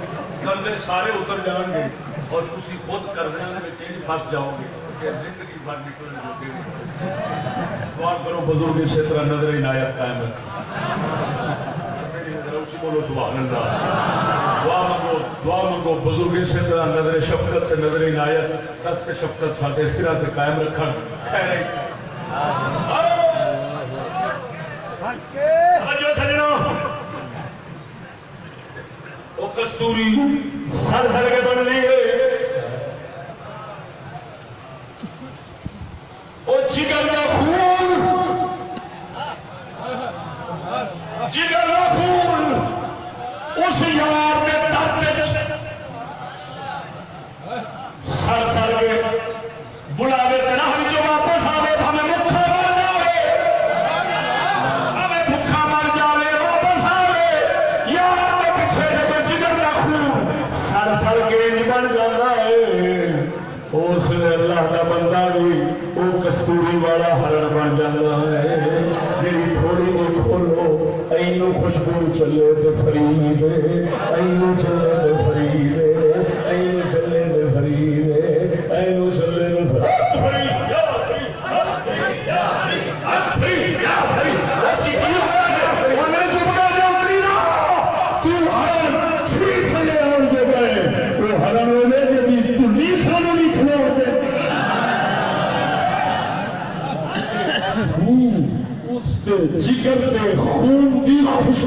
کرنے سارے اتر جان گے اور تھی خود کرنے میں چینج پھنس جاؤ گے کہ زندگی بھر نکلنے جوگے نہیں۔ دعا کرو بزرگ اسی طرح نظر عنایت قائم بولو سبحان اللہ دعا منگو دعا منگو بزرگ اسی طرح نظر شفقت نظر عنایت دست شفقت سارے سرا سے قائم رکھن۔ خیر وہ کستوری سر سر اس کے۔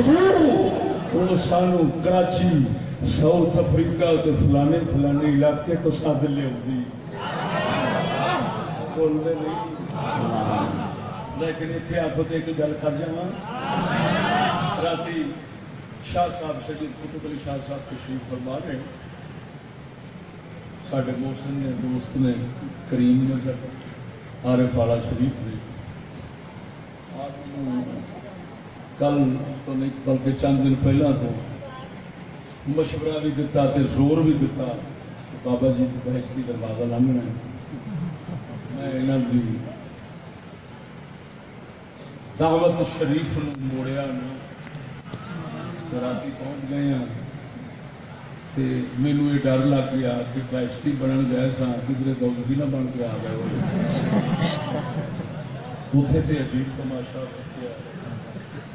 وہ سانو کراچی، ساؤتھ افریقہ کے فلانے فلانے علاقے کو ساتھ لے ہوتی بولتے نہیں۔ لیکن اتنے آپ کو ایک گل کر جا رات شاہ صاحب شہید قطب علی شاہ صاحب تشریف فرما رہے سارے محسن نے دوست نے، کریم نے عارف والا شریف نے، آپ کل تو نہیں بلکہ چند دن پہلا تو مشورہ بھی دتا تے زور بھی دتا بابا جی بحث کی دروازہ لنگنا میں یہاں کی دعوت شریف موڑیا نا رات پہنچ گئے ہیں تے مینو یہ ڈر لگ گیا کہ بحثی بنن گئے سا کدھر دوستی نہ بن کے آ گئے اتنے تے عجیب تماشا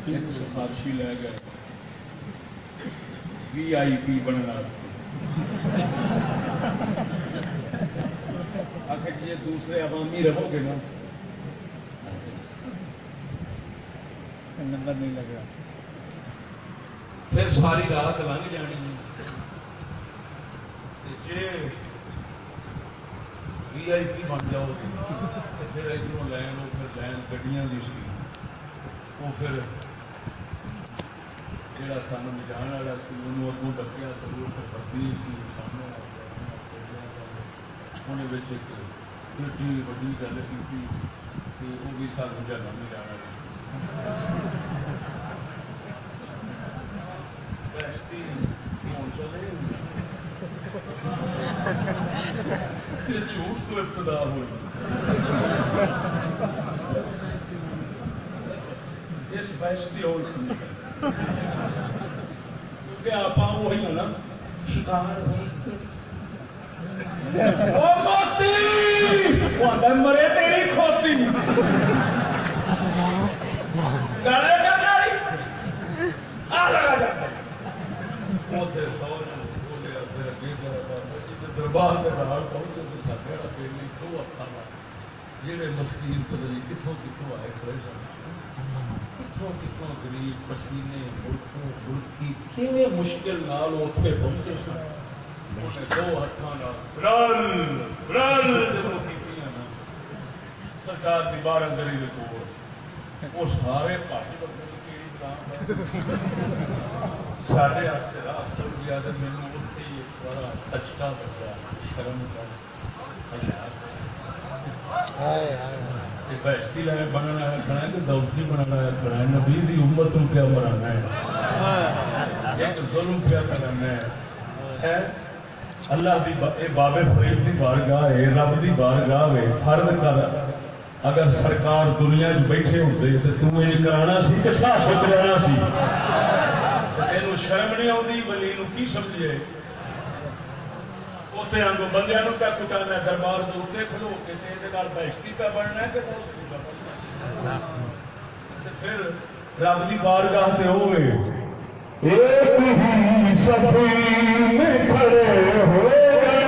ایک سفارشی لے گئے۔ وی آئی پی بننے آخر جی دوسرے عوامی رہو گے نا نمبر نہیں لگا۔ پھر ساری رات لنگ جانی جی وی آئی پی بن جاؤ گے۔ پھر ادھر لین وہ پھر لین گڈیاں کی سی۔ وہ پھر جڑا سان بچان والا سی انہوں اگوں ڈکیا ضرور پھر بدی سی سامنے انہیں ایک ایڈی وڈی گل کی وہ بھی سانو جانا نہیں جانا جھوٹ تو ابتدا ہوئی۔ اس بحث کی اور آپ وہی نا شکار مرے تیری کھوتی دربار کے باہر پہنچے تو سارے پیڑ نہیں تو اکھا جہے مسکین پتہ نہیں کتوں کتوں آئے کھڑے سن کتوں کتوں غریب پسینے ملکوں، ملکی کیویں مشکل نال اتنے پہنچے سن؟ دو ہاتھوں سرکار کی بارہ گلی کے کول۔ وہ سارے سارے راہ گیا میرے اتنے ہی بڑا اچھا بچا شرم کر بحثی لائے بننا ہے کھڑا ہے کہ دوستی بننا ہے کھڑا ہے نبی دی امت روپیہ بنانا ہے ایک ظلم پیا کرنا ہے اللہ دی اے بابے فرید دی بارگاہ ہے رب دی بارگاہ ہے فرض کر اگر سرکار دنیا چ بیٹھے ہوتے تو تم یہ کرانا سی کہ سی یہ شرم نہیں آتی ولی کی سمجھے اتنے آگوں بندے کیا کٹانا دربار کے اتنے کھلو کے بہشتی پہ بننا ہے کہ پھر رب کی بارگاہ سے ہوئے ایک ہی سفر میں کھڑے ہوئے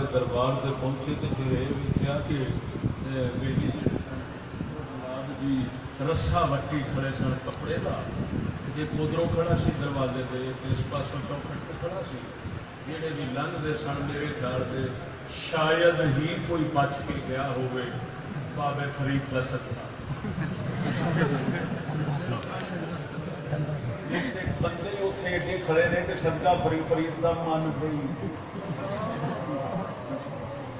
سرکار کے دربار سے پہنچے تو پھر یہ بھی کیا کہ میری جی, جی رسا وٹی کھڑے سن کپڑے کا ایک ادھروں کھڑا سی دروازے دے اس پاس چوکھٹ پہ کھڑا سی جہے بھی جی لنگتے سن میرے خیال سے شاید ہی کوئی بچ کے گیا ہوئے بابے فرید کا سکتا بندے اتنے ایڈے کھڑے نے کہ سدکا فری فرید کا من پی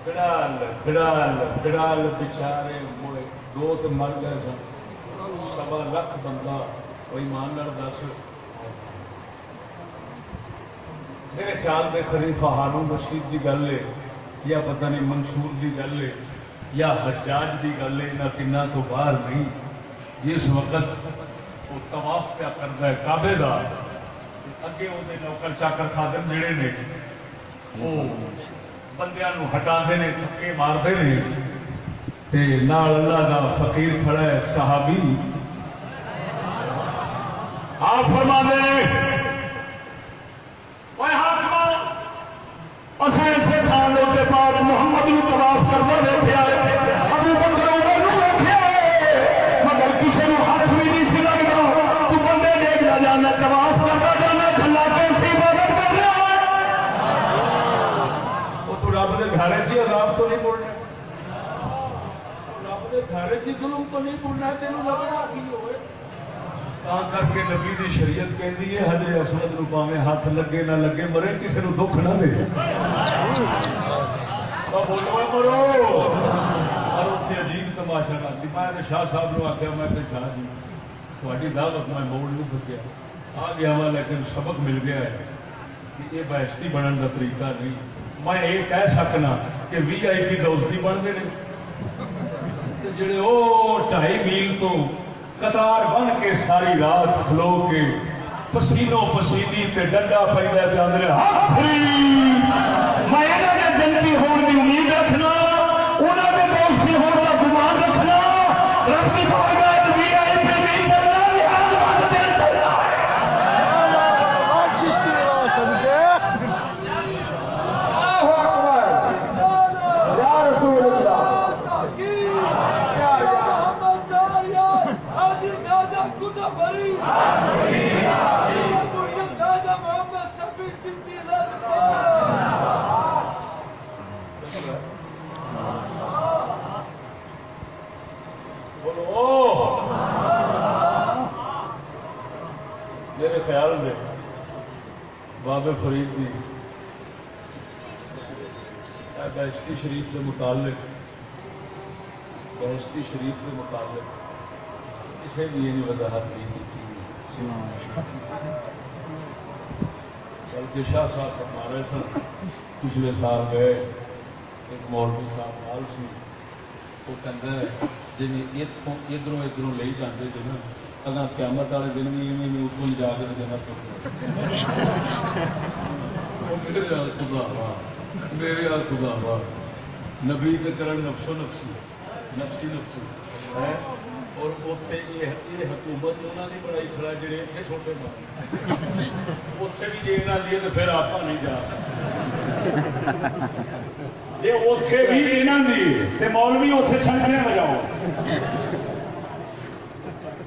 کڑال کڑال کڑال بچارے ہوئے دو تو مر گئے سن۔ سوا لکھ بندہ کوئی مان دس۔ میرے خیال میں خلیفہ ہارون رشید کی گل ہے، یا پتہ نہیں منصور کی گل ہے، یا حجاج کی گل ہے نہ کن تو باہر نہیں۔ جس وقت وہ طواف پیا کرتا ہے کابے کا اگے وہ نوکر چاکر خادم جڑے نے، وہ بندیاں ہٹا نے تھکے مارتے ہیں تے نال اللہ دا فقیر کھڑا ہے صحابی آپ فرما دے اسے تھان کے بعد محمد نو تباف کرنا دیکھا ابو تو گھر سے عذاب تو نہیں بولنا رب کے گھر سے ظلم تو نہیں بولنا تینوں لگنا کی ہوئے۔ کر کے نبی دی شریعت کہندی ہے، حضرت اسود نو پاوے ہاتھ لگے نہ لگے، مرے کسی نو دکھ نہ دے۔ بولو مرو۔ اور اتنے عجیب تماشا کرتی۔ میں شاہ صاحب نو آخیا میں کہ شاہ جی تھوڑی دعوت میں موڑ نہیں سکیا۔ آ گیا وا، لیکن سبق مل گیا ہے کہ یہ بحثی بننے کا طریقہ نہیں۔ میں یہ کہہ سکنا کہ وی آئی پی دوستی بنتے ہیں جڑے وہ ڈھائی میل تو قطار بن کے ساری رات کھلو کے پسینوں پسینی تے ڈنڈا پہ جانے میں جنتی ہونے کی امید رکھنا انہوں نے دوستی ہونے کا گمان رکھنا رب کی بھی آئی پہ نہیں چلنا لحاظ واسطے چلنا میرے خیال میں بابے فرید کی بہشتی شریف کے متعلق۔ بہشتی شریف کے متعلق۔ کسی بھی یہ وضاحت نہیں کی بلکہ شاہ صاحب فرما رہے سن، پچھلے سال گئے، ایک مولوی صاحب نال سی۔ وہ کہہ جی ادھر ادھر لے جاتے جو نا اگر قیامت والے دن بھی میں اتوں لے جا کے دینا میرے خدا وا میرے یار خدا وا نبی کے کرن نفسو نفسی نفسی نفسی ہے۔ اور اتنے یہ حکومت انہوں نے بڑائی کھڑا جڑے اتنے چھوٹے مار اتنے بھی جی نہ لیے تو پھر آپ نہیں جا سکتے۔ جی اتنے بھی یہاں دی تو مولوی اتنے چھنکنے بجاؤ۔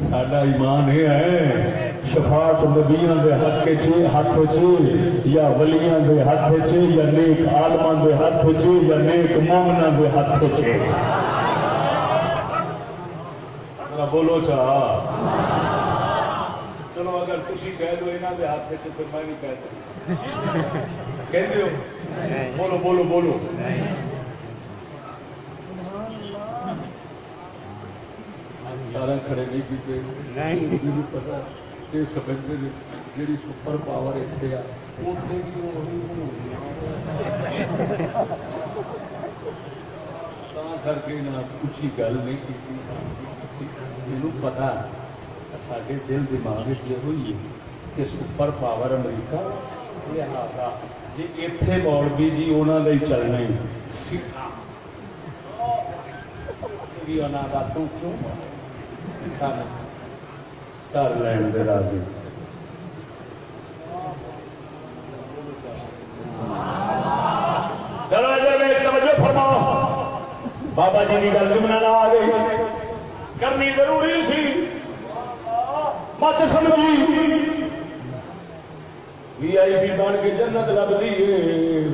سڈا ایمان یہ ہے شفاعت نبیاں دے ہاتھ چ ہاتھ چ یا ولیاں دے ہاتھ چ یا نیک آلما دے ہاتھ چ یا نیک مومنا دے ہاتھ چ بولو چاہ چلو اگر تھی کہہ دو یہاں کے ہاتھ سے پھر میں بھی کہہ دوں۔ کہہ دو بولو بولو بولو۔ دل دماغ یہ ہوئی ہے کہ سپر پاور امریکہ انہوں نے چلنا کا تو کر لین دے راضی۔ چلو جی توجہ فرماؤ۔ بابا جی کی گل جمنا آ گئی۔ کرنی ضروری سی۔ مت سمجھی جی۔ وی آئی پی بن کے جنت لگتی ہے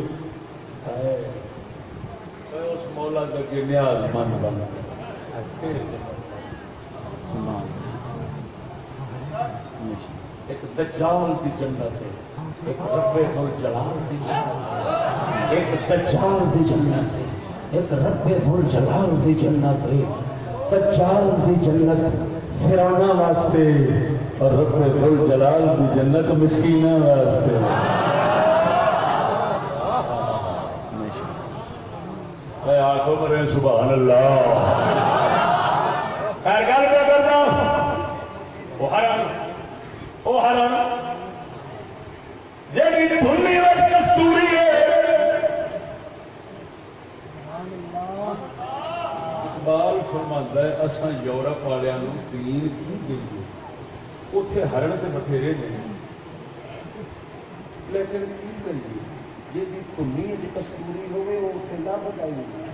اس مولا کے نیاز من بن۔ ایک دجال کی جنت ہے، ایک رب جلال کی جنت ایک دجال کی جنت ہے، ایک رب جلال کی جنت ہے۔ دجال کی جنت فرانا واسطے اور رب دل جلال کی جنت مسکینہ واسطے۔ آخو مرے سبحان اللہ۔ خیر گل کیا کرتا وہ حرم وہ حرم جی دھنی کستوری ہے۔ اقبال فرماتا ہے اصا یورپ والوں دین کی گئی اتے ہرن سے بتھیرے نے۔ لیکن کی کریے جی کنی کستوری ہوگی وہ اتنے نہ بتائی۔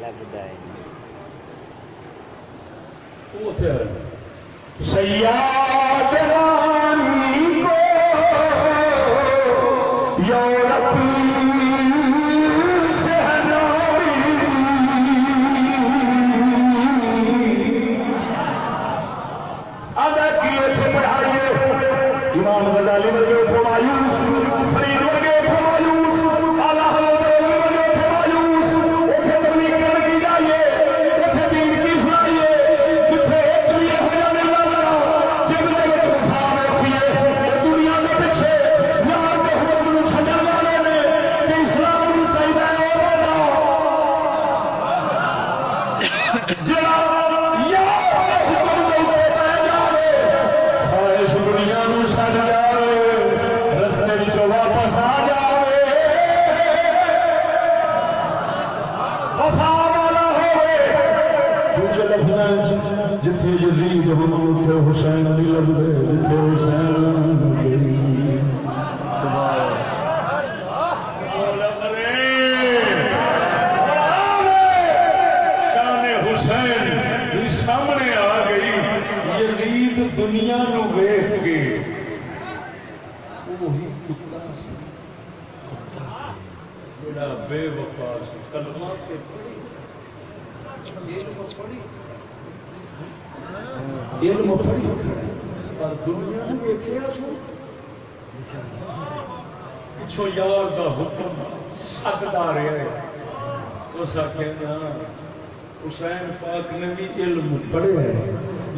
لگتا ہے۔ سیاد رانی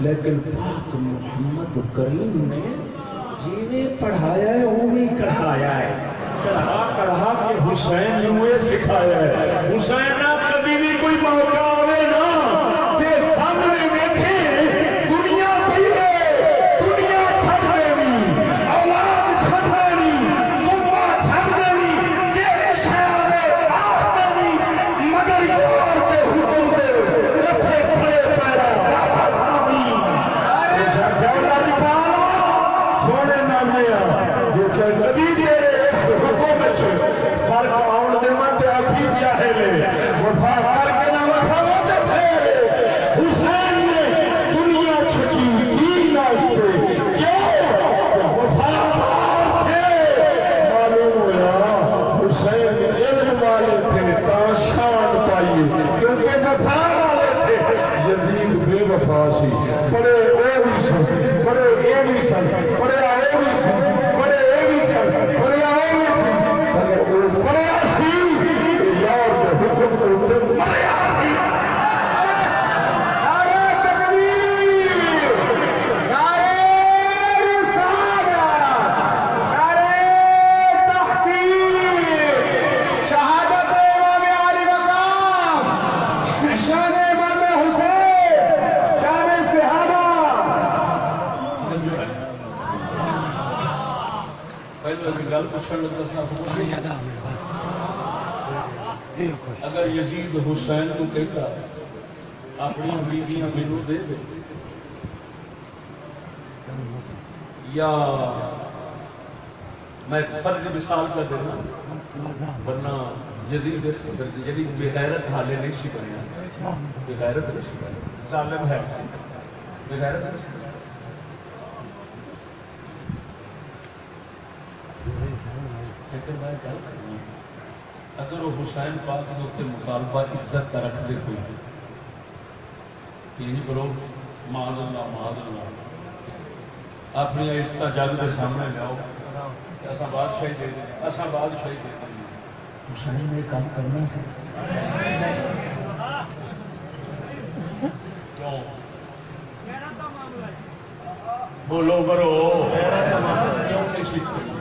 لیکن پاک محمد کریم نے جیویں پڑھایا ہے اویں کڑھایا ہے۔ کڑھا کڑھا کے حسین نے سکھایا ہے۔ حسین کبھی بھی کوئی موقع آئے نا تے سامنے دیکھے دنیا پہلے دنیا چھڈ دینی اولاد چھڈ دینی کنبا چھڈ دینی جیڑے شہر دے پاس دینی مگر یار کے حکم دے رکھے کھڑے پیرا واپس آوی سونے نامیا جو کہ نبی دے اس حکم وچ فرق آن دے من تے اکھی چاہے لے وفا کر کے نہ پوچھنے لگا صاحب اگر یزید حسین کو کہتا اپنی بیویاں مینو دے دے یا میں فرض مثال کا دینا ورنہ یزید اس یعنی بے غیرت حالے نہیں سی بنیا بے نہیں سی بنیا ظالم ہے۔ بے غیرت نہیں سی لیکن میں گل کروں اگر وہ حسین پاک کے اتنے مطالبہ عزت کا رکھ دے کوئی یہ نہیں کرو ماد اللہ ماد اللہ۔ اپنی عزت جگ کے سامنے لیاؤ ایسا بادشاہی دے دیں ایسا بادشاہی دے دیں حسین نے کام کرنا سی بولو کرو کیوں نہیں سیکھ رہی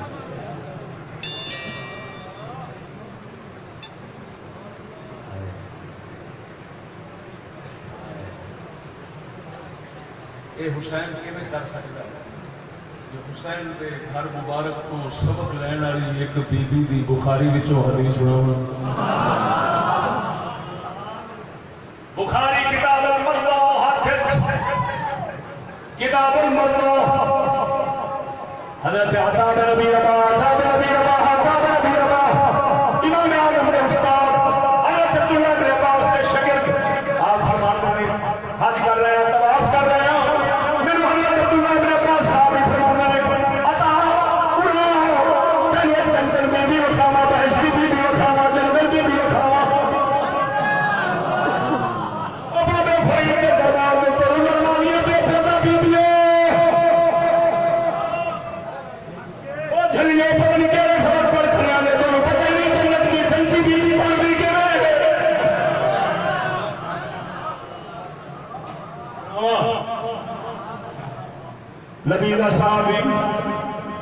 یہ حسین کیون کر سکتا ہے؟ حسین کے گھر مبارک کو سبق لین والی ایک بی بی دی بخاری وچوں حدیث سنا بخاری کتاب کتاب حضرت عطا نبی ربا عطا نبی ربا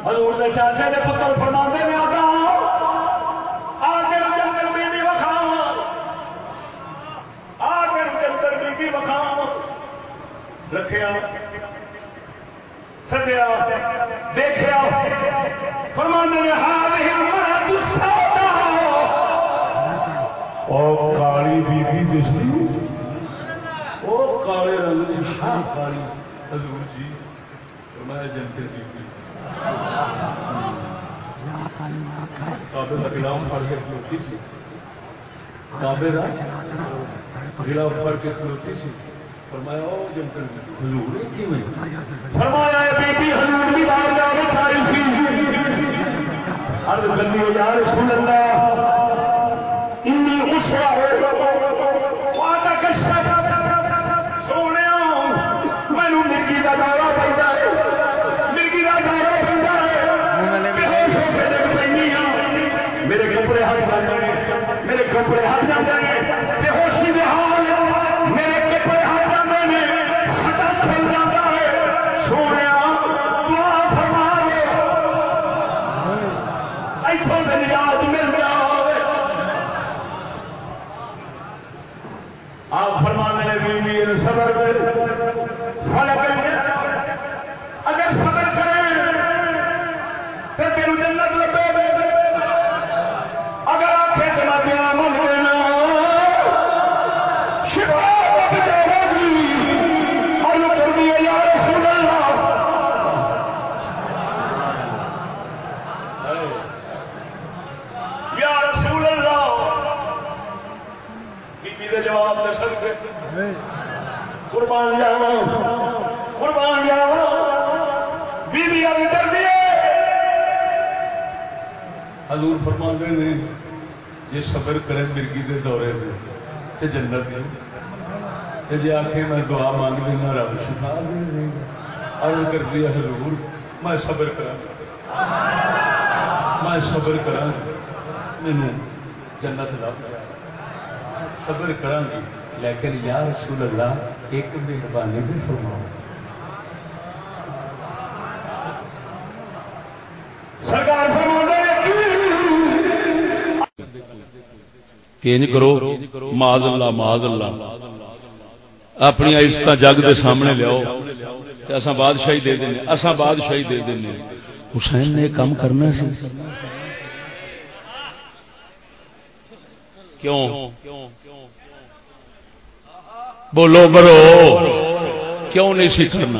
حضور دے چاچے دے پتر فرماندے نے آقا آ کے جنگل بی بی وکھاواں آ کے جنگل بی بی وکھاواں رکھیا سدیا نے ہاں او کالی بی بی او کالے رنگ شاہ کالی حضور جی۔ فرمایا جنتے جی غلام پڑھ کے کھلوتی سی۔ کعبے غلام پڑھ کے کھلوتی سی۔ فرمایا، او جی، حضور فرمایا بی بی، حضور کی بارگاہ میں عرض کرنی ہے یا رسول اللہ۔ صبر کرے مرگی دے دورے دے تے جنت دے۔ تے جے آکھے میں دعا مانگ دینا رب شفا دے عرض کر دیا حضور، میں صبر کراں۔ میں صبر کراں۔ مینوں جنت لب صبر کراں گی، لیکن یا رسول اللہ، ایک مہربانی بھی فرماؤ۔ کہ کرو معاذ اللہ معاذ اللہ۔ اپنی عزت جگ دے سامنے لیاؤ تے اساں بادشاہی دے دینے، اساں بادشاہی دے دینے۔ حسین نے کام کرنا سی۔ کیوں؟ بولو برو، کیوں نہیں سی کرنا؟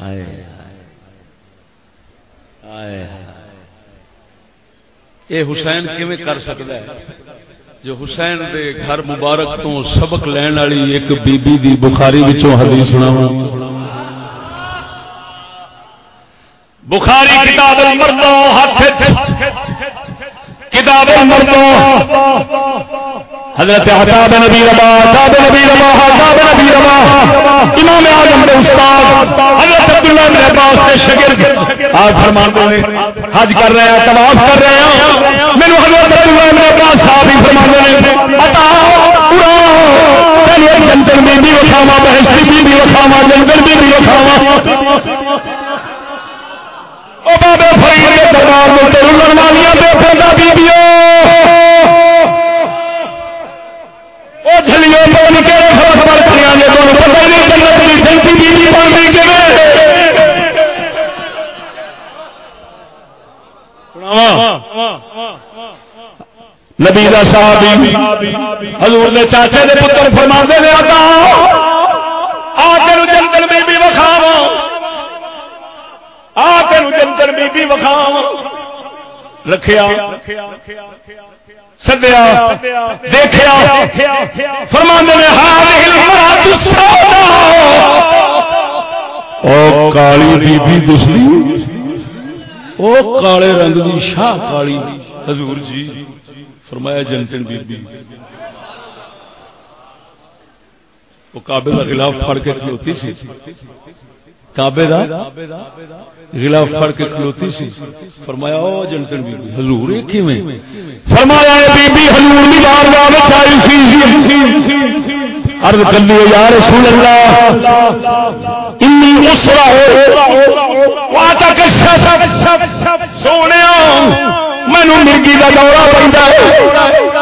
ہائے۔ یہ حسین کیویں کر سکتا ہے؟ جو حسین دے گھر مبارک تو سبق لین والی ایک بی بی دی بخاری وچوں حدیث سناواں۔ بخاری کتاب المردوں ہاتھ کتاب المردوں حضرت حتاب نبی ربا حتاب نبی ربا حتاب نبی ربا امام اعظم کے استاد، حضرت عبداللہ بن عباس کے شاگرد آج فرماتے ہیں، حج کر رہے ہیں، طواف کر رہے ہیں مینوں حضرت عبداللہ بن عباس صاحب ہی فرماتے ہیں، عطا پورا چلیے جنتر بی بی وکھاوا بہشتی بی بی وکھاوا جنتر بی بی وکھاوا او بابے فرید کے دربار میں ترلن والیاں دے پیدا بیبیوں پتہ ہی نہیں سنتی بن گئی نبی دا حضور نے چاچے دے پتر فرماندے نے، آقا، آ تینو جنت بی بی وکھاواں۔ آ تین جنتر بی بی وکھاو رکھیا۔ سدیا ہاں او کالی بی بی دوسری او کالے رنگ دی شاہ کالی۔ حضور جی فرمایا جنتن بی بی وہ کعبے کا خلاف پھڑ کے کھلوتی سی۔ کعبے دا؟ غلاف پھڑ کے کھلوتی سی۔ فرمایا، او جنتن بی بی حضور یہ کیویں؟ فرمایا، اے بی بی، حضور دی بارگاہ وچ آئی سی عرض کردی یا رسول اللہ، انی اسرا ہو واتا کشف سونیا، مینوں مرگی دا دورہ پیندا ہے۔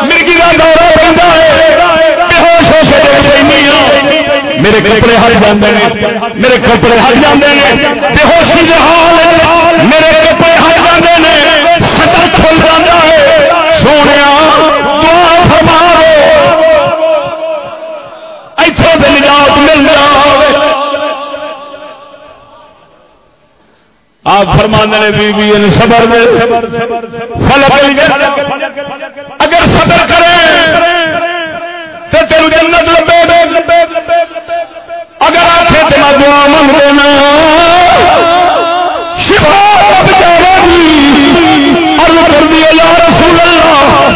مرگی دا دورہ پیندا ہے۔ بے ہوش ہو کے پینی ہوں میرے کپڑے ہٹ جاندے نے میرے کپڑے ہٹ جاندے نے بے ہوشی دے حال میرے کپڑے ہٹ جاندے نے سطر کھل جاندا ہے۔ سونیا دعا فرما ایتھوں تے نجات مل جاوے آپ فرمانے نے بی بی ان صبر میں فلک اگر صبر کرے تو تیرو جنت لبے اگر آخے تو میں دعا منگ دینا کر دیا یا رسول اللہ۔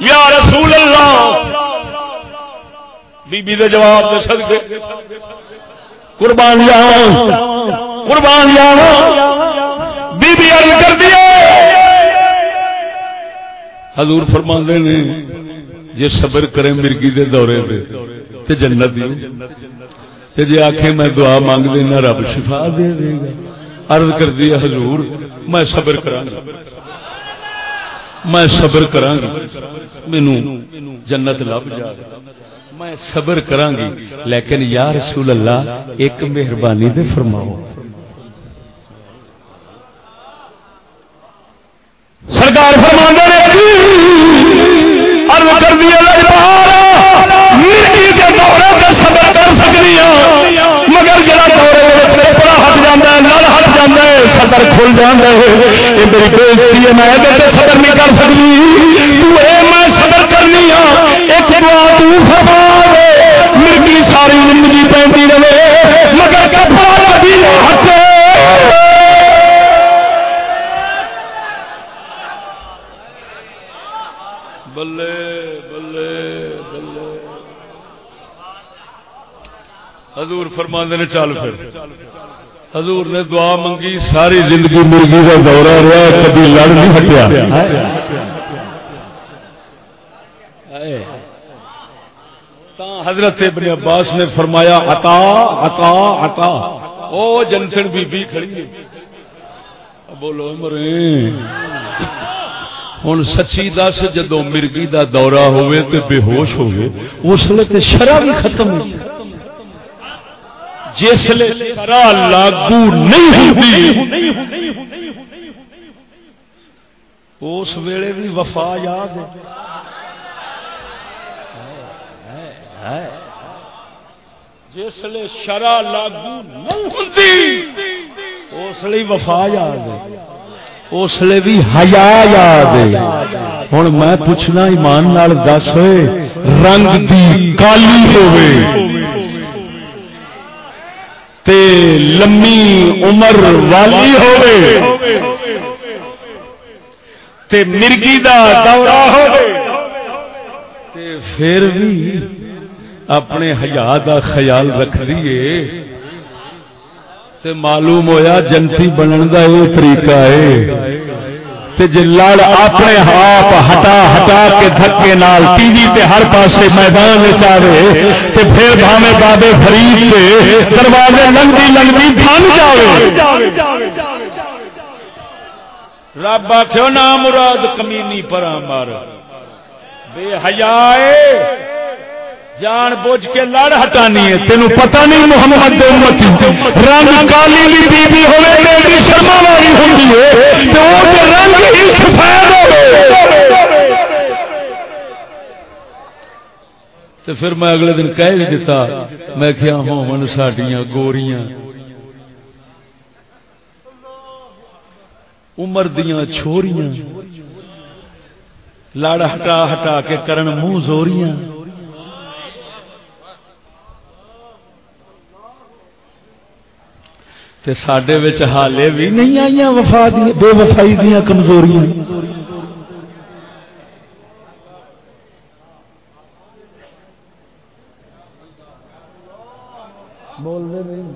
یا رسول اللہ۔ بی بی دے جواب دے سکتے قربان جاواں۔ قربان جاواں۔ بی بی عرض کر دیے۔ حضور فرماندے نے، جے صبر کرے مرگی دے دورے دے، تے جنت دی تے جے آکھے میں دعا مانگ دینا رب شفا دے دے گا۔ عرض کر دی حضور، میں صبر کراں گا میں صبر کراں گا مینوں جنت لب جائے میں صبر کراں گی لیکن یا رسول اللہ، ایک مہربانی دے فرماؤ۔ سرکار فرماندے نے عرض کر دیا کے دورے تے صبر کر سکتی ہوں مگر جڑا دورے وچ کپڑا ہٹ جاندا ہے نل ہٹ جاندا ہے صدر کھل جاندا ہے۔ اے میری بےزتی ہے، میں تے صبر نہیں کر سکتی۔ تو اے میں صبر کرنی ہاں ایک دعا تو فرما دے۔ مرگی ساری زندگی پینتی رہے۔ مگر کپڑا ہٹے بلے بلے بلے۔ حضور فرماندے نے چل پھر۔ حضور نے دعا منگی، ساری زندگی مرگی کا دورہ رہا، کبھی لڑ نہیں ہٹیا۔ حضرت ابن عباس نے فرمایا، عطا عطا عطا۔ او جنسن بی بی کھڑی بولو مرے ہوں سچی دس جدو مرگی دا دورہ ہوئے تے بے ہوش ہوئے اس لیے تے شرح بھی ختم ہو جس لیے شرح لاگو نہیں ہوتی اس ویلے بھی وفا یاد ہے۔ جس لیے شرح لاگو نہیں ہوتی اس لیے وفا یاد ہے۔ اس لیے بھی ہیا یاد ہوں میں پوچھنا ایمان نال دس رنگ دی کالی ہوئے۔ تے لمی عمر والی ہوئے۔ تے مرگی دا دورہ ہوئے۔ تے پھر بھی اپنے حیا دا خیال رکھ دیے تے معلوم ہویا جنتی بنن دا یہ طریقہ ہے۔ تے جے لڑ اپنے ہاتھ ہٹا ہٹا کے دھکے نال ٹی وی تے ہر پاسے میدان وچ آوے، تے پھر بھاوے بابے فرید تے دروازے لنگی لنگی بن جاوے۔ رب آخو نا مراد کمینی پر مار بے حیا جان بوجھ کے لڑ ہٹانی ہے۔ تینوں پتہ نہیں محمد دے امت رنگ کالی بھی بی بی ہوے تے شرما والی ہوندی ہے۔ تے او تے رنگ ہی سفید ہوے تے پھر میں اگلے دن کہہ بھی دیتا، میں کیا ہون ساڈیاں گوریاں۔ عمر دیاں چھوریاں۔ لڑ ہٹا ہٹا کے کرن منہ زوریاں۔ تے ساڈے وچ حالے بھی نہیں آئی وفا دی بے وفائی دیا کمزوریاں۔ بول دے نہیں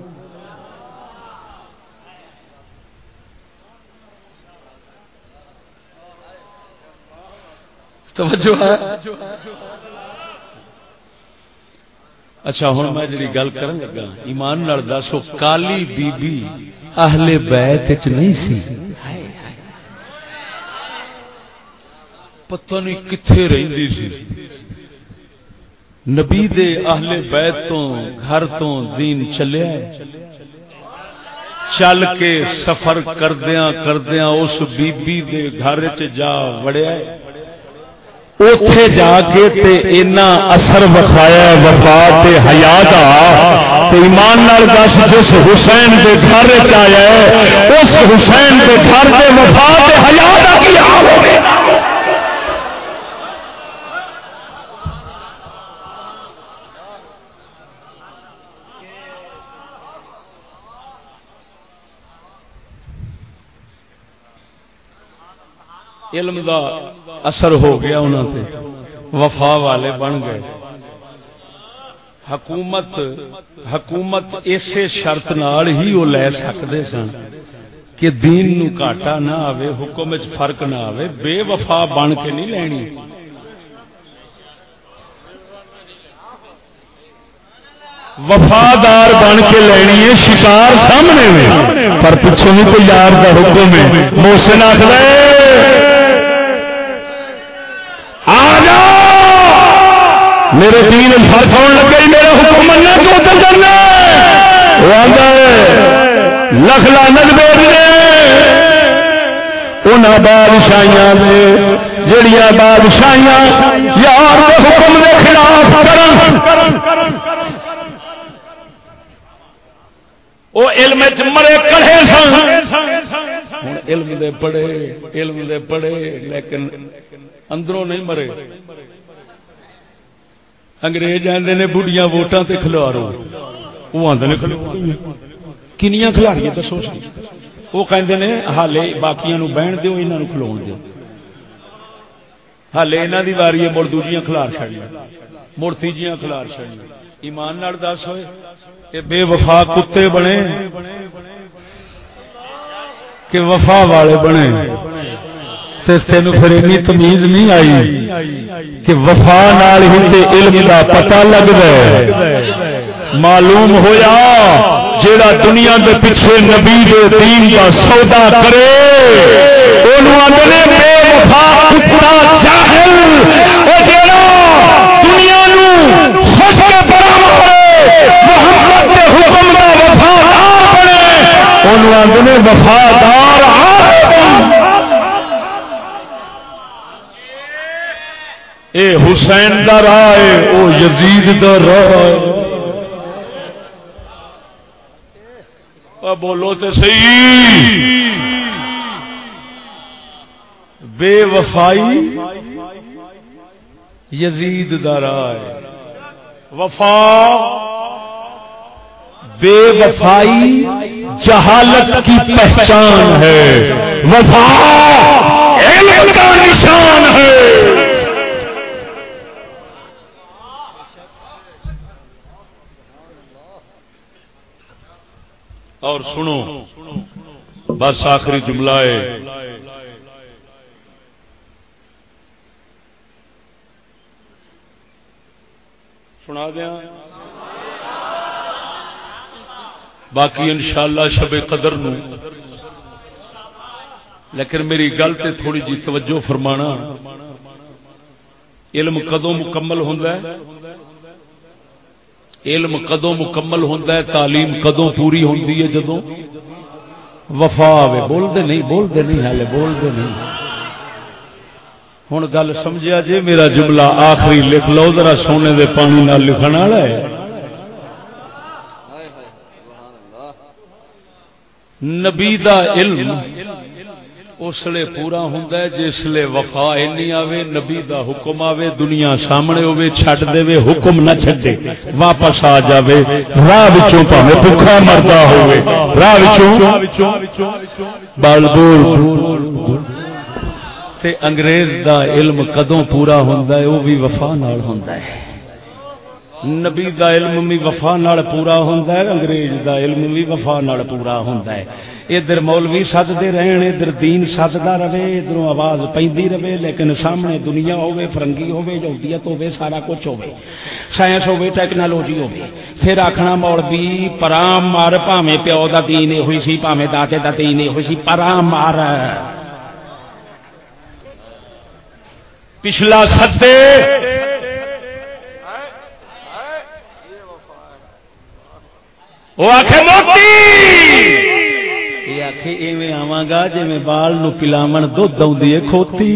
توجہ ہے۔ اچھا ہوں میں جی گل کر لگا۔ ایمان دسو، کالی بی بی اہل بیت چ نہیں سی۔ پتہ نہیں کتنے رہی سی۔ نبی دے اہل بیت تو گھر تو دین چلیا چل کے سفر کردیا کردیا اس بی بی دے گھر چ جا وڑیا ہے۔ اتے جا کے تے اینا اثر وکھایا وفا تے حیا دا۔ تے ایمان نال دس، جس حسین دے گھر وچ آیا اس حسین دے گھر دے وفا تے حیا دا کی حال ہوے علم دا اثر ہو گیا انہوں تے۔ وفا والے بن گئے۔ حکومت حکومت اسی شرط نال ہی وہ لے سکتے سن کہ دین نو کاٹا نہ آوے، حکم وچ فرق نہ آوے۔ بے وفا بن کے نہیں لینی۔ وفادار بن کے لینی ہے شکار سامنے میں۔ پر پچھوں بھی کوئی یار کا حکم ہے۔ موسن آخر آ جا میرے دین فرق ہونے لگے میرا حکم مننا تو ادھر کرنا وہ آتا ہے، لکھ لانت بیٹھنے ان بادشاہیاں نے جڑیاں بادشاہیاں یار کے حکم کے خلاف کرن۔ وہ علم مرے کڑے سن۔ ہوں علم دے پڑے علم دے پڑے لیکن اندروں نہیں مرے۔ انگریز آتے نے بڑھیا ووٹاں تے کھلوارو وہ آتے نے کنیا کھلاڑی دسو وہ کہتے ہیں ہالے باقی بہن دو یہاں کھلو دو ہالے یہاں کی واری ہے، مڑ دوجیاں کھلار چڑیا مڑ تیجیاں کھلار چڑیا ایمان دس ہوئے یہ بے وفا کتے بنے، کہ وفا والے بنے۔ تین پھر اینی تمیز نہیں آئی کہ وفا نال ہی تے علم دا پتا لگ رہا معلوم ہوا جیڑا دنیا دے پیچھے نبی دے دین کا سودا کرے بے وفا جاہل، او جیڑا دنیا نو کے محمد دے حکم وفادار بنے وفادار اے حسین دا راہ ہے او یزید دا راہ ہے بولو تو صحیح۔ بے وفائی یزید ہے وفا، بے وفائی جہالت کی پہچان ہے۔ وفا، علم کا نشان ہے۔ اور سنو، بس آخری جملہ ہے۔ سنا دیا۔ باقی انشاءاللہ شب قدر نو۔ لیکن میری گل تے تھوڑی جی توجہ فرمانا۔ علم کدو مکمل ہوتا ہے؟ علم کدو مکمل ہوتا ہے، تعلیم کدو پوری ہوتی ہے؟ جدو وفا آئے بولتے نہیں بولتے نہیں، ہالے بولتے نہیں۔ ہوں گل سمجھا جی میرا جملہ آخری لکھ لو، ذرا سونے دے پانی نہ لکھن والا ہے۔ نبی دا علم اس لیے پورا ہوں جس وفا اینی آوے، نبی دا حکم آوے، دنیا سامنے ہوے چھڈ دے وے حکم نہ چھڈے، واپس آ جاوے، راہ وچوں پاوے بھوکا مردا ہوے راہ وچوں۔ بال تے انگریز دا علم کدوں پورا ہوندا ہے، او بھی وفا نال ہوندا ہے۔ نبی دا علم بھی وفا نال پورا ہوندا ہے، انگریز دا علم بھی وفا نال پورا ہوندا ہے۔ ادھر مولوی سدتے رہن، ادھر دین سدتا رہے ادھر آواز پی رہے، لیکن سامنے دنیا ہوے، فرنگی ہوے جوتیت ہوے، سارا کچھ ہوے۔ سائنس ہوے، ٹیکنالوجی ہوے۔ پھر آخنا مولوی، پرام مار پاوے پیو دا دین ہوئی سی پاوے دادے دا دین ہوئی سی، پرام مار۔ پچھلا سدے وہ آخ موتی آخ ایویں آواں گا جی میں بال نو پلاو دھد کھوتی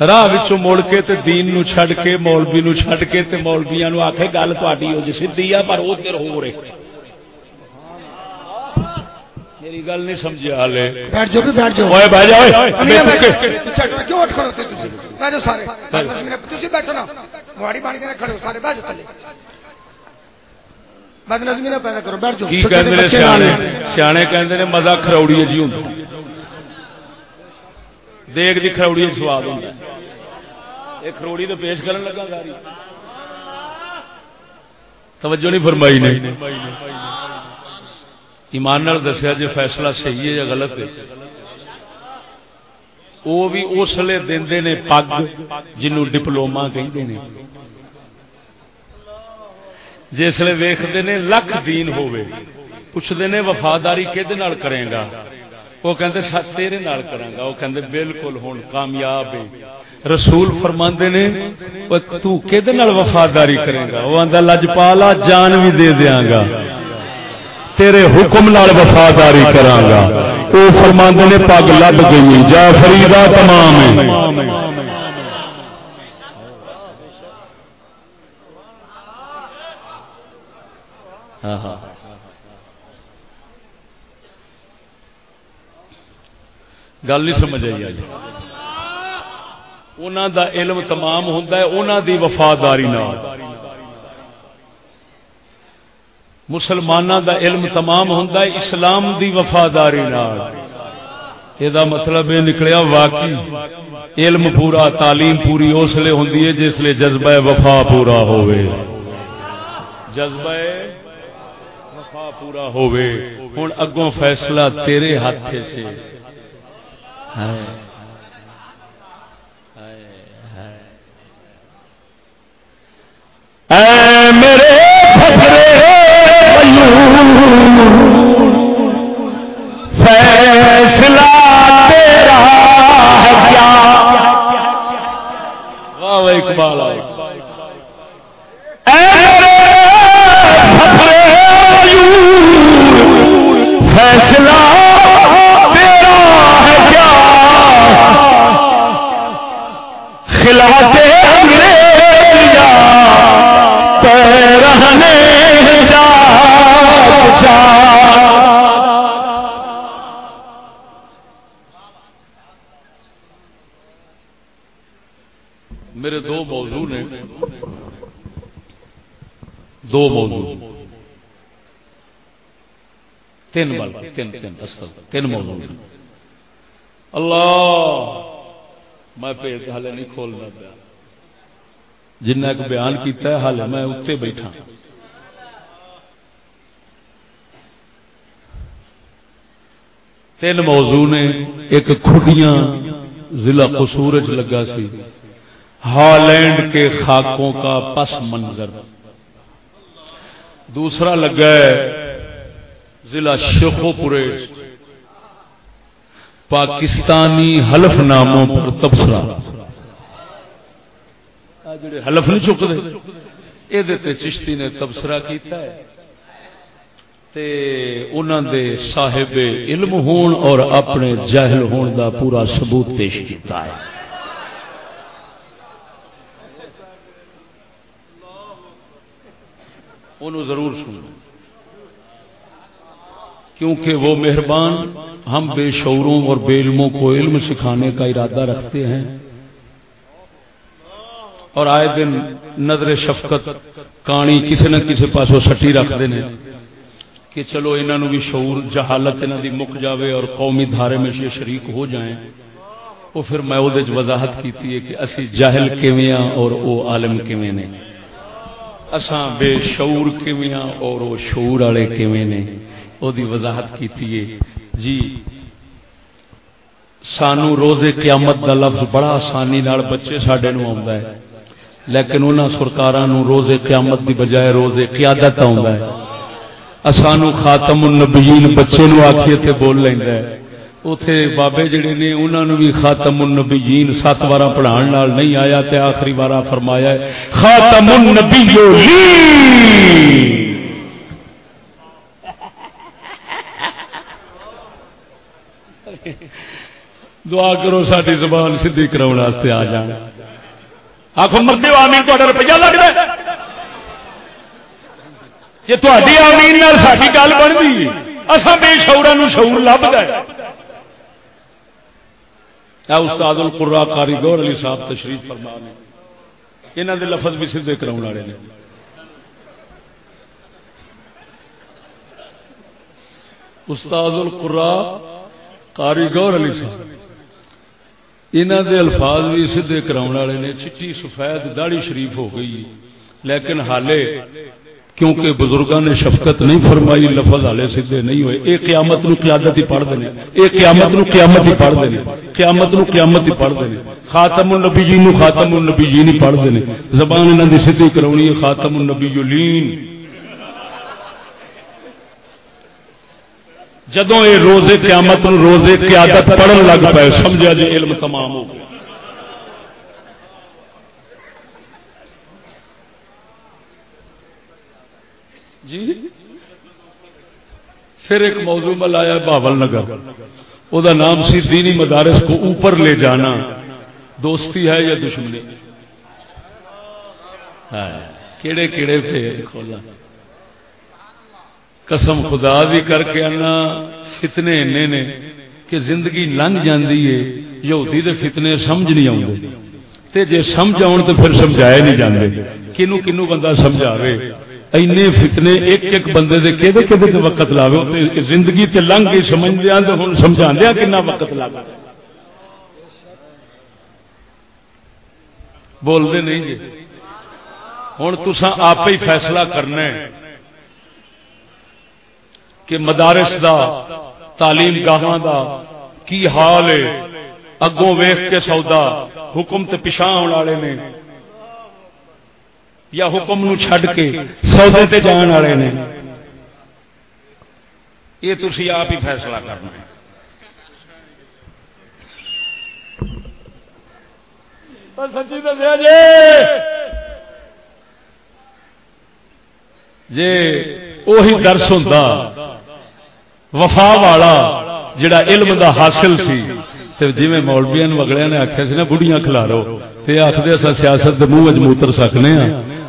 راہ مڑ کے تے دین نو چھڈ کے مولوی نو چھڈ کے تے مولویاں نو آکھے گل تہاڈی ہو جی سیدھی ہے پر او تیر ہو رہے میری گل نہیں سمجھیا ہلے بیٹھ جاؤ بیٹھ جاؤ اوئے بیٹھ جاؤ کیوں اٹھ کھڑو تسی بیٹھ جاؤ سارے تسی بیٹھو نا گواڑی بن کے کھڑے ہو سارے بیٹھ جاؤ تھلے سیانے؟ کہ مزہ کروڑی جی ہوں۔ دیکھ دی کروڑی سواد ہوں۔ یہ کروڑی تو پیش کرن لگا گاری۔ توجہ نہیں فرمائی نہیں ایمان دسیا جی فیصلہ صحیح ہے یا غلط ہے۔ وہ بھی اس لیے دے پگ جنوں ڈپلوما کہ جسے ویختے نے لکھ دین ہوے پوچھتے نے وفاداری کہ کرے گا؟ وہ کہتے سچ تیرے نال کرا گا۔ وہ کہتے بالکل ہوں کامیاب ہے۔ رسول فرماندے نے تو کہ وفاداری کرے گا؟ وہ آدھا لجپالا جان بھی دے دیا گا۔ تیرے حکم نال وفاداری کرا گا۔ وہ فرماندے نے، پگ لب گئی جا فریدا تمام ہے۔ ہاں، ہاں۔ گل نہیں سمجھ آئی جی انہوں دا علم تمام ہوتا ہے انہوں دی وفاداری مسلمانوں دا علم تمام ہوتا ہے اسلام دی وفاداری یہ مطلب یہ نکلیا واقعی۔ علم پورا تعلیم پوری اس لیے ہوں جس لیے جذبہ وفا پورا ہوئے جذبہ وفا پورا ہوئے ہوں اگوں فیصلہ تیرے ہاتھ سے میرے فیصلہ تین تین اصل تین موضوع نے اللہ! میں پیٹ ہالے نہیں کھولنا پیا۔ جنہ ایک بیان کیتا ہے حال میں اتنے بیٹھا۔ تین موضوع نے ایک کھڑیاں ضلع قصور چ لگا سی۔ ہالینڈ کے خاکوں کا پس منظر۔ دوسرا لگا ہے ضلع شیخو پورے پاکستانی حلف ناموں پر تبصرہ۔ حلف نہیں چکتے یہ چشتی نے تبصرہ کیتا ہے۔ تے انہاں دے صاحب علم ہون اور اپنے جاہل ہون دا پورا ثبوت پیش کیتا ہے۔ انہوں ضرور سنو۔ کیونکہ وہ مہربان ہم بے شعوروں اور بے علموں کو علم سکھانے کا ارادہ رکھتے ہیں۔ اور آئے دن نظر شفقت کانی کسی نہ کسی پاس سٹی رکھتے ہیں کہ چلو انہوں بھی شعور جہالت انہوں دی مک جاوے اور قومی دھارے میں یہ شریک ہو جائیں۔ وہ پھر میں وہ وضاحت کیتی ہے کہ اسی جاہل کیویاں اور او عالم کیویں نے۔ اساں بے شعور کیویاں اور وہ شعور والے کیویں نے۔ او دی وضاحت کیتی ہے جی سانو روزے قیامت دا لفظ بڑا آسانی نال بچے ساڈے نو آوندا ہے۔ لیکن انہاں سرکاراں نو روزے قیامت دی بجائے روزے قیادت آوندا ہے۔ اسانو خاتم النبیین بچے نو آکھیے تے بول لیندا ہے۔ اوتھے بابے جڑے نے، انہاں نو بھی خاتم النبیین سات واراں پڑھان نال نہیں آیا تے آخری وارا فرمایا ہے، خاتم النبیین دعا کرو ساری زبان سیدھی کراستے آ جان۔ آخو مرد آمین تا روپیہ لگتا جی تھی آمین ساری گل بنتی اصا بے شعورا شعور لبتا ہے۔ استاد القرا کاری گور علی صاحب تشریف فرما نے یہاں دے لفظ بھی سیدھے کرا والے نے۔ استاد القرا کاریگر علی صاحب۔ انہوں دے الفاظ بھی سیدے کراؤ والے نے، چٹی سفید داڑی شریف ہو گئی۔ لیکن حالے کیونکہ بزرگوں نے شفقت نہیں فرمائی، لفظ والے سیدے نہیں ہوئے۔ اے قیامت نو قیادت ہی پڑھ دے اے قیامت نو قیامت ہی پڑھ دے قیامت نو قیامت ہی پڑھ دے خاتم النبی جی نو خاتم النبی جی نہیں پڑھ دے زبان انہوں دی سیدھی کراونی ہے، خاتم النبی لین جدو یہ روزے قیامت روزے قیادت پڑھن لگ پائے سمجھا جی؟ علم تمام ہو گیا۔ جی؟ پھر ایک موضوع میں لایا باول نگر۔ وہ نام سی دینی مدارس کو اوپر لے جانا۔ دوستی ہے یا دشمنی؟ کیڑے کیڑے پہ کھولا۔ قسم خدا بھی کر کے آنا فتنے اینے نے کہ زندگی لنگ جاندی ہے، یہودی دے فتنے سمجھ نہیں آتے تے جے سمجھ آن تو پھر سمجھائے نہیں جاندے۔ کنو کنو بندہ سمجھاوے۔ اینے فتنے ایک ایک بندے دے کدے کدے تے وقت لاوے۔ تے زندگی تے لنگ گئی سمجھ دیا تے ہن سمجھاندیا کنا وقت لاوے۔ بول دے نہیں جی۔ ہن تساں آپ ہی فیصلہ کرنا ہے۔ کہ مدارس دا، تعلیم گاہاں دا، کی حال ہے؟ اگوں ویخ کے سودا، حکم تے پچھا آنے والے نے۔ یا حکم نو چھڈ کے سودے تے جان والے نے۔ یہ تھی آپ ہی فیصلہ کرنا ہے۔ سچی دسیا جی۔ جی وہی درس ہوتا وفا والا جڑا علم دا حاصل سی۔ جی مولبیا وگڑیا نے آخیا سی نا بڑھیاں کھلارو۔ تے آخر اصا سیاست کے منہ موتر سکنے ہاں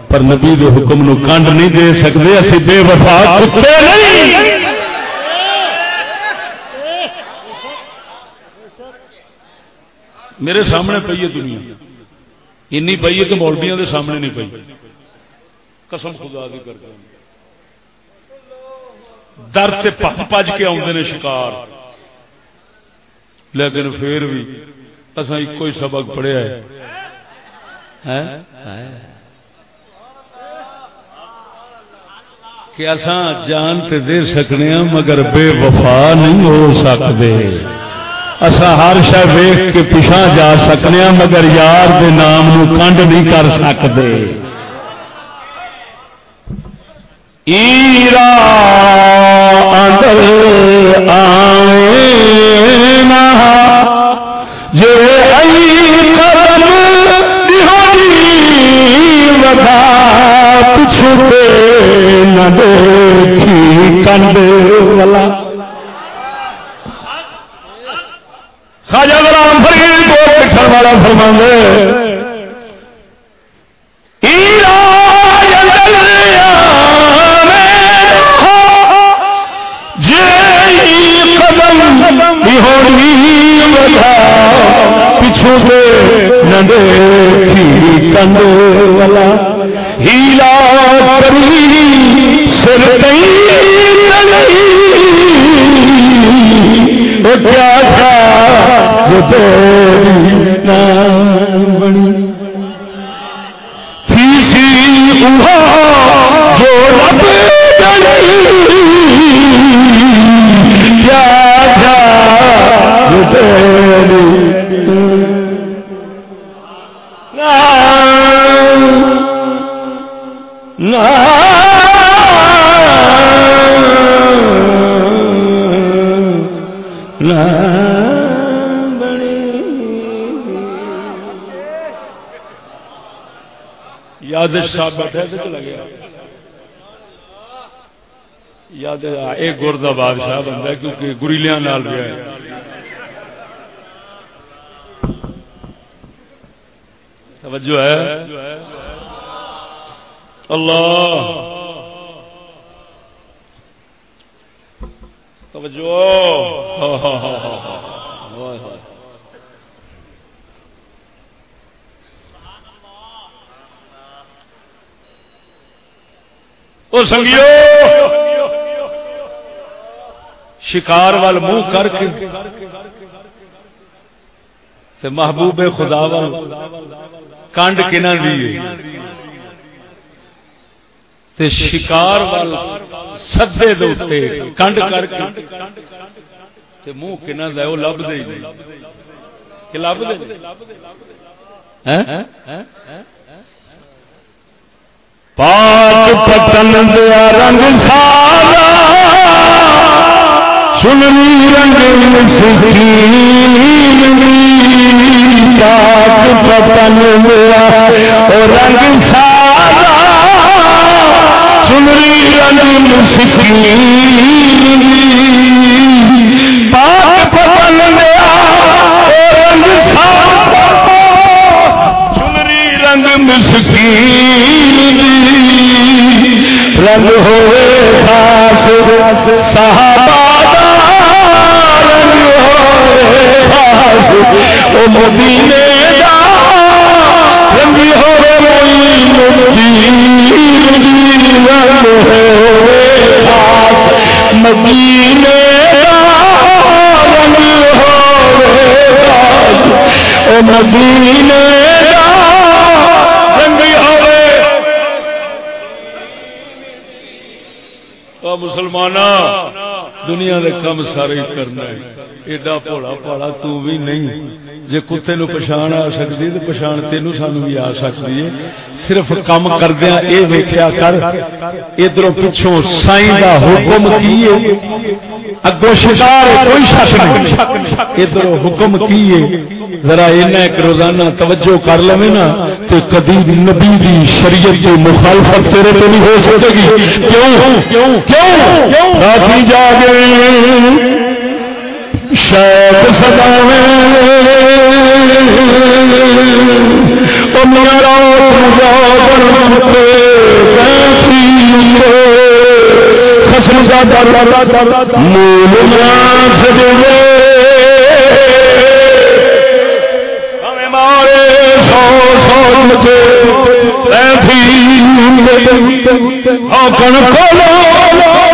پر نبی دے حکم نو کنڈ نہیں دے سکتے اسی بے وفا کتے نہیں۔ میرے سامنے پی ہے دنیا۔ این پی ہے کہ مولبیاں دے سامنے نہیں پی قسم خدا دی کر در سے پج پج کے آتے ہیں شکار۔ لیکن پھر بھی اصا ایک ہی سبق پڑھیا ہے کہ اصا جان تے دے سکنے ہیں مگر بے وفا نہیں ہو سکتے۔ اصا ہر شہ ویخ کے پیچھا جا سکنے ہیں مگر یار دے نام نو کنڈ نہیں کر سکتے۔ ایرا اندر آئے جو ای قدم ودا پچھتے نہ دیکھی کنڈ والا۔ خاجا غلام فرید کو لکھن والا فرما پچھو سے نڈے کنڈ والا ہیلا کری سر نہیں کیا تھا جو تیری بنی تھی سی جو یاد صاحب بیٹھے چلا گیا۔ یاد ایک گر بادشاہ بنتا ہے، کیونکہ گریلیاں نال گیا ہے۔ توجہ ہے. اللہ. توجہ. ہاں سنگیو. شکار وال منہ کر کے. محبوب خدا وال. کنڈ کنا دی شکار وال سدے دے کنڈ کر کے منہ کنا دا وہ لب دے کہ لب دے پاک پتن دیا رنگ سارا سننی رنگ سکھی پاک پتن دیا رنگ سارا سننی رنگ پاک پتن رنگ سارا سنری رنگ مسکین رنگ ہوئے خاص صحابہ او مدینے دا رنگ رنگ مدینے دا رنگ او مدینے دا رنگ مسلمان دنیا دے کم سارے کرنا ہے۔ ایڈا پوڑا پاڑا تو بھی نہیں۔ جے کتے نو پچھان آ سکتی تو پچھان تینو سانو بھی آ سکتی ہے۔ صرف کم کردیا اے ویکھیا کر ادھر پچھوں سائیں دا حکم کیے اگو شکار کوئی شک نہیں۔ ادھر حکم کیے ذرا ایک روزانہ توجہ کر لو نا تو کدی نبی دی شریعت کی مخالفت تیرے تو نہیں ہو سکے گی۔ کیوں؟ کیوں؟ راتی جاگے شاید سجاوے خسم کا مول ہمیں مارے سو سو کن کو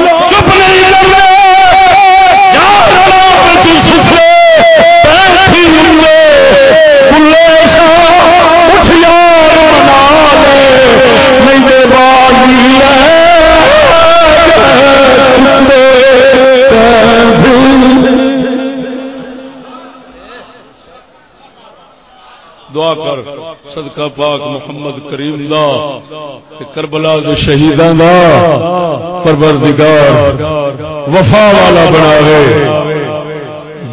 دعا کر. صدقہ پاک محمد کریم دا کربلا دے شہیداں دا پروردگار وفا والا بناوے.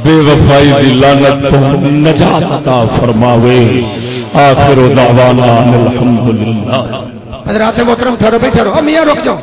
بے وفائی دی لعنت تو نجات عطا فرماوے. آخر دعوانا الحمدللہ. حضرات محترم ٹھہرو اب میاں رک جاؤ۔